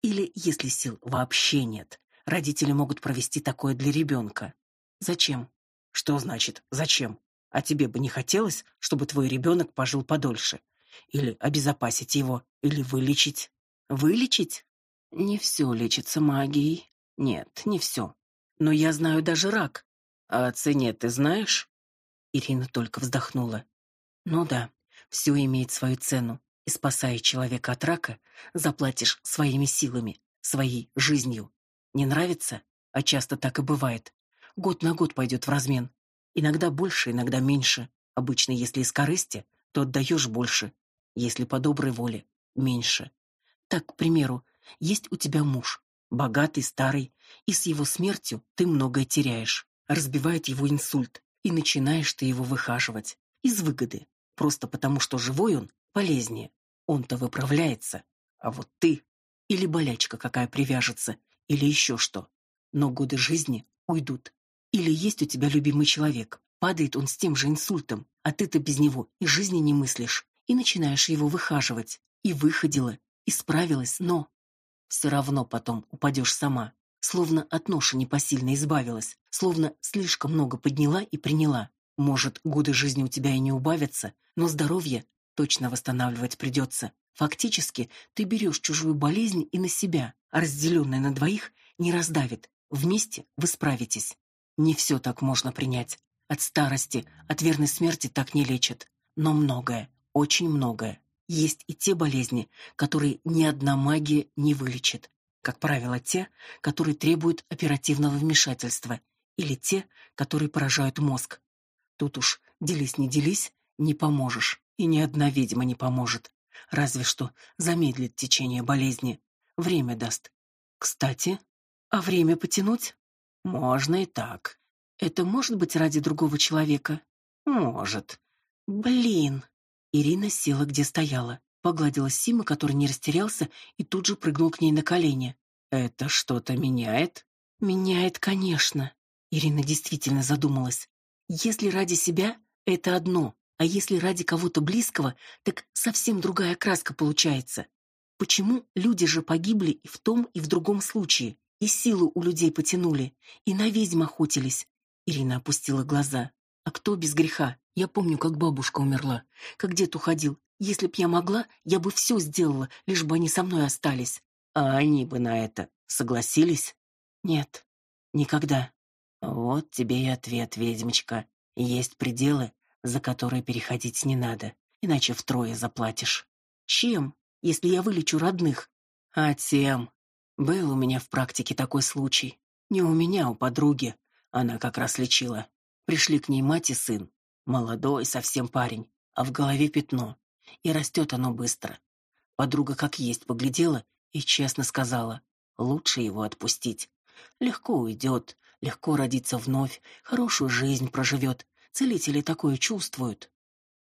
S1: или если сил вообще нет, родители могут провести такое для ребенка. Зачем? Что значит «зачем»? А тебе бы не хотелось, чтобы твой ребенок пожил подольше? Или обезопасить его, или вылечить? Вылечить? Не все лечится магией. Нет, не все. Но я знаю даже рак. А о цене ты знаешь? Ирина только вздохнула. Ну да, все имеет свою цену. И спасая человека от рака, заплатишь своими силами, своей жизнью. Не нравится? А часто так и бывает. Год на год пойдет в размен. Иногда больше, иногда меньше. Обычно, если из корысти, то отдаешь больше. Если по доброй воле, меньше. Так, к примеру, есть у тебя муж, богатый, старый, и с его смертью ты многое теряешь. Разбивает его инсульт, и начинаешь ты его выхаживать. Из выгоды. Просто потому, что живой он полезнее. Он-то выправляется. А вот ты... Или болячка какая привяжется, или еще что. Но годы жизни уйдут. Или есть у тебя любимый человек. Падает он с тем же инсультом, а ты-то без него и жизни не мыслишь. И начинаешь его выхаживать. И выходила, и справилась, но... Все равно потом упадешь сама словно от ноши непосильно избавилась, словно слишком много подняла и приняла. Может, годы жизни у тебя и не убавятся, но здоровье точно восстанавливать придется. Фактически, ты берешь чужую болезнь и на себя, а разделенная на двоих не раздавит. Вместе вы справитесь. Не все так можно принять. От старости, от верной смерти так не лечат. Но многое, очень многое. Есть и те болезни, которые ни одна магия не вылечит как правило, те, которые требуют оперативного вмешательства, или те, которые поражают мозг. Тут уж делись не делись, не поможешь, и ни одна ведьма не поможет. Разве что замедлит течение болезни, время даст. Кстати, а время потянуть? Можно и так. Это может быть ради другого человека? Может. Блин. Ирина села, где стояла погладила Сима, который не растерялся и тут же прыгнул к ней на колени. Это что-то меняет? Меняет, конечно. Ирина действительно задумалась. Если ради себя это одно, а если ради кого-то близкого, так совсем другая краска получается. Почему люди же погибли и в том, и в другом случае? И силу у людей потянули, и на ведьм охотились. Ирина опустила глаза. А кто без греха? Я помню, как бабушка умерла, как дед уходил, если б я могла, я бы все сделала, лишь бы они со мной остались. А они бы на это согласились? Нет, никогда. Вот тебе и ответ, ведьмочка. Есть пределы, за которые переходить не надо, иначе втрое заплатишь. Чем, если я вылечу родных? А тем. Был у меня в практике такой случай. Не у меня, а у подруги. Она как раз лечила. Пришли к ней мать и сын. Молодой совсем парень, а в голове пятно. И растет оно быстро. Подруга как есть поглядела и честно сказала, лучше его отпустить. Легко уйдет, легко родится вновь, хорошую жизнь проживет. Целители такое чувствуют.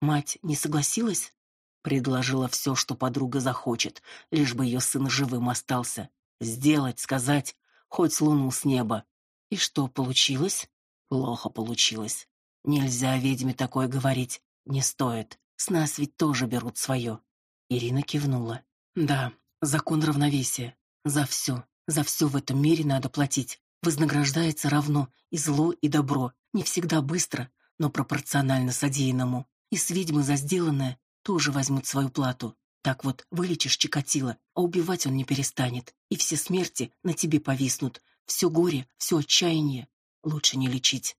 S1: Мать не согласилась? Предложила все, что подруга захочет, лишь бы ее сын живым остался. Сделать, сказать, хоть с луну с неба. И что получилось? Плохо получилось. Нельзя ведьме такое говорить. Не стоит. С нас ведь тоже берут свое. Ирина кивнула. Да, закон равновесия. За все, за все в этом мире надо платить. Вознаграждается равно и зло, и добро. Не всегда быстро, но пропорционально содеянному. И с ведьмы за сделанное тоже возьмут свою плату. Так вот, вылечишь Чикатило, а убивать он не перестанет. И все смерти на тебе повиснут. Все горе, все отчаяние. Лучше не лечить.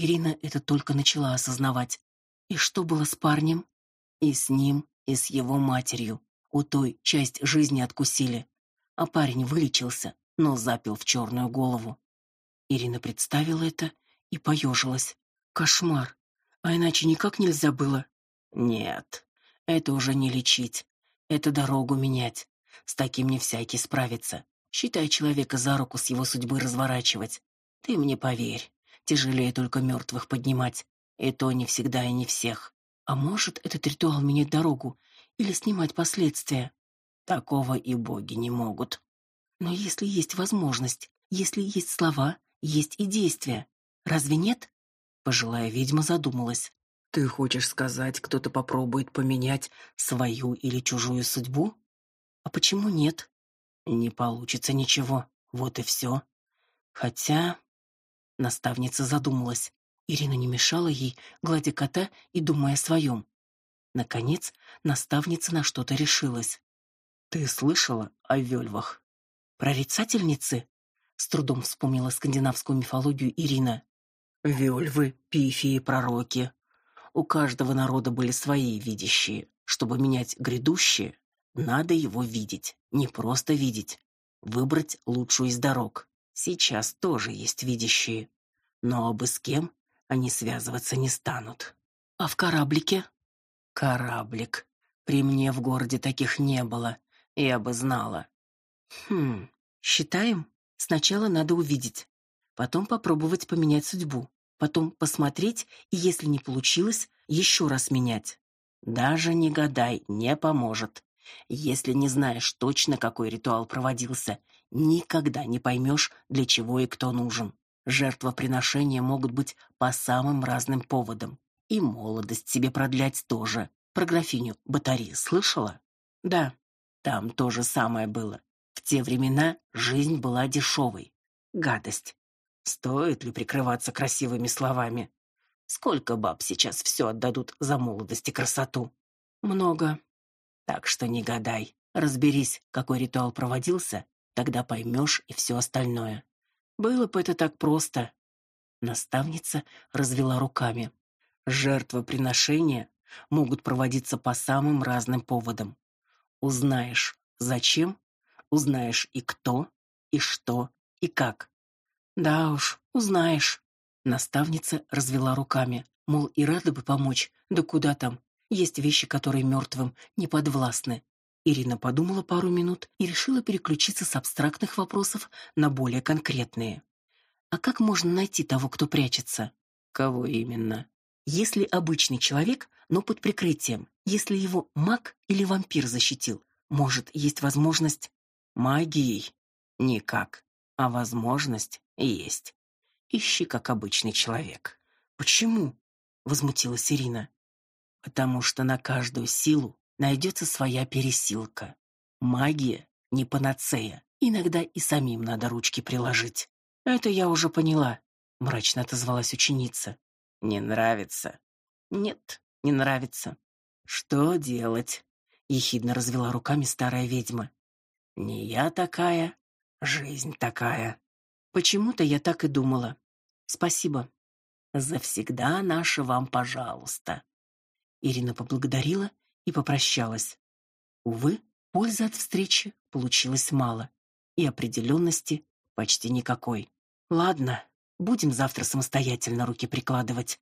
S1: Ирина это только начала осознавать. И что было с парнем? И с ним, и с его матерью. У той часть жизни откусили. А парень вылечился, но запил в черную голову. Ирина представила это и поежилась. Кошмар. А иначе никак нельзя было. Нет, это уже не лечить. Это дорогу менять. С таким не всякий справится. Считай человека за руку с его судьбы разворачивать. Ты мне поверь, тяжелее только мертвых поднимать. И то не всегда и не всех. А может, этот ритуал менять дорогу или снимать последствия? Такого и боги не могут. Но если есть возможность, если есть слова, есть и действия, разве нет? Пожилая ведьма задумалась. Ты хочешь сказать, кто-то попробует поменять свою или чужую судьбу? А почему нет? Не получится ничего. Вот и все. Хотя наставница задумалась. Ирина не мешала ей, гладя кота и думая о своем. Наконец, наставница на что-то решилась. Ты слышала о вельвах? Прорицательницы? С трудом вспомнила скандинавскую мифологию Ирина. Вельвы, пифии, пророки, у каждого народа были свои видящие. Чтобы менять грядущее, надо его видеть, не просто видеть, выбрать лучшую из дорог. Сейчас тоже есть видящие, но обы с кем они связываться не станут. А в кораблике? Кораблик. При мне в городе таких не было, я бы знала. Хм, считаем? Сначала надо увидеть, потом попробовать поменять судьбу потом посмотреть и, если не получилось, еще раз менять. Даже не гадай, не поможет. Если не знаешь точно, какой ритуал проводился, никогда не поймешь, для чего и кто нужен. Жертвоприношения могут быть по самым разным поводам. И молодость себе продлять тоже. Про графиню Батари слышала? Да, там то же самое было. В те времена жизнь была дешевой. Гадость. Стоит ли прикрываться красивыми словами? Сколько баб сейчас все отдадут за молодость и красоту? Много. Так что не гадай. Разберись, какой ритуал проводился, тогда поймешь и все остальное. Было бы это так просто. Наставница развела руками. Жертвоприношения могут проводиться по самым разным поводам. Узнаешь, зачем, узнаешь и кто, и что, и как. Да уж, узнаешь. Наставница развела руками, мол, и рада бы помочь, да куда там? Есть вещи, которые мертвым не подвластны. Ирина подумала пару минут и решила переключиться с абстрактных вопросов на более конкретные. А как можно найти того, кто прячется? Кого именно? Если обычный человек, но под прикрытием, если его маг или вампир защитил, может, есть возможность магией? Никак. А возможность есть. Ищи, как обычный человек. Почему? возмутилась Ирина. Потому что на каждую силу найдется своя пересилка. Магия не панацея. Иногда и самим надо ручки приложить. Это я уже поняла, мрачно отозвалась ученица. Не нравится? Нет, не нравится. Что делать? ехидно развела руками старая ведьма. Не я такая, жизнь такая. Почему-то я так и думала. Спасибо. За всегда наше вам, пожалуйста. Ирина поблагодарила и попрощалась. Увы, пользы от встречи получилось мало, и определенности почти никакой. Ладно, будем завтра самостоятельно руки прикладывать.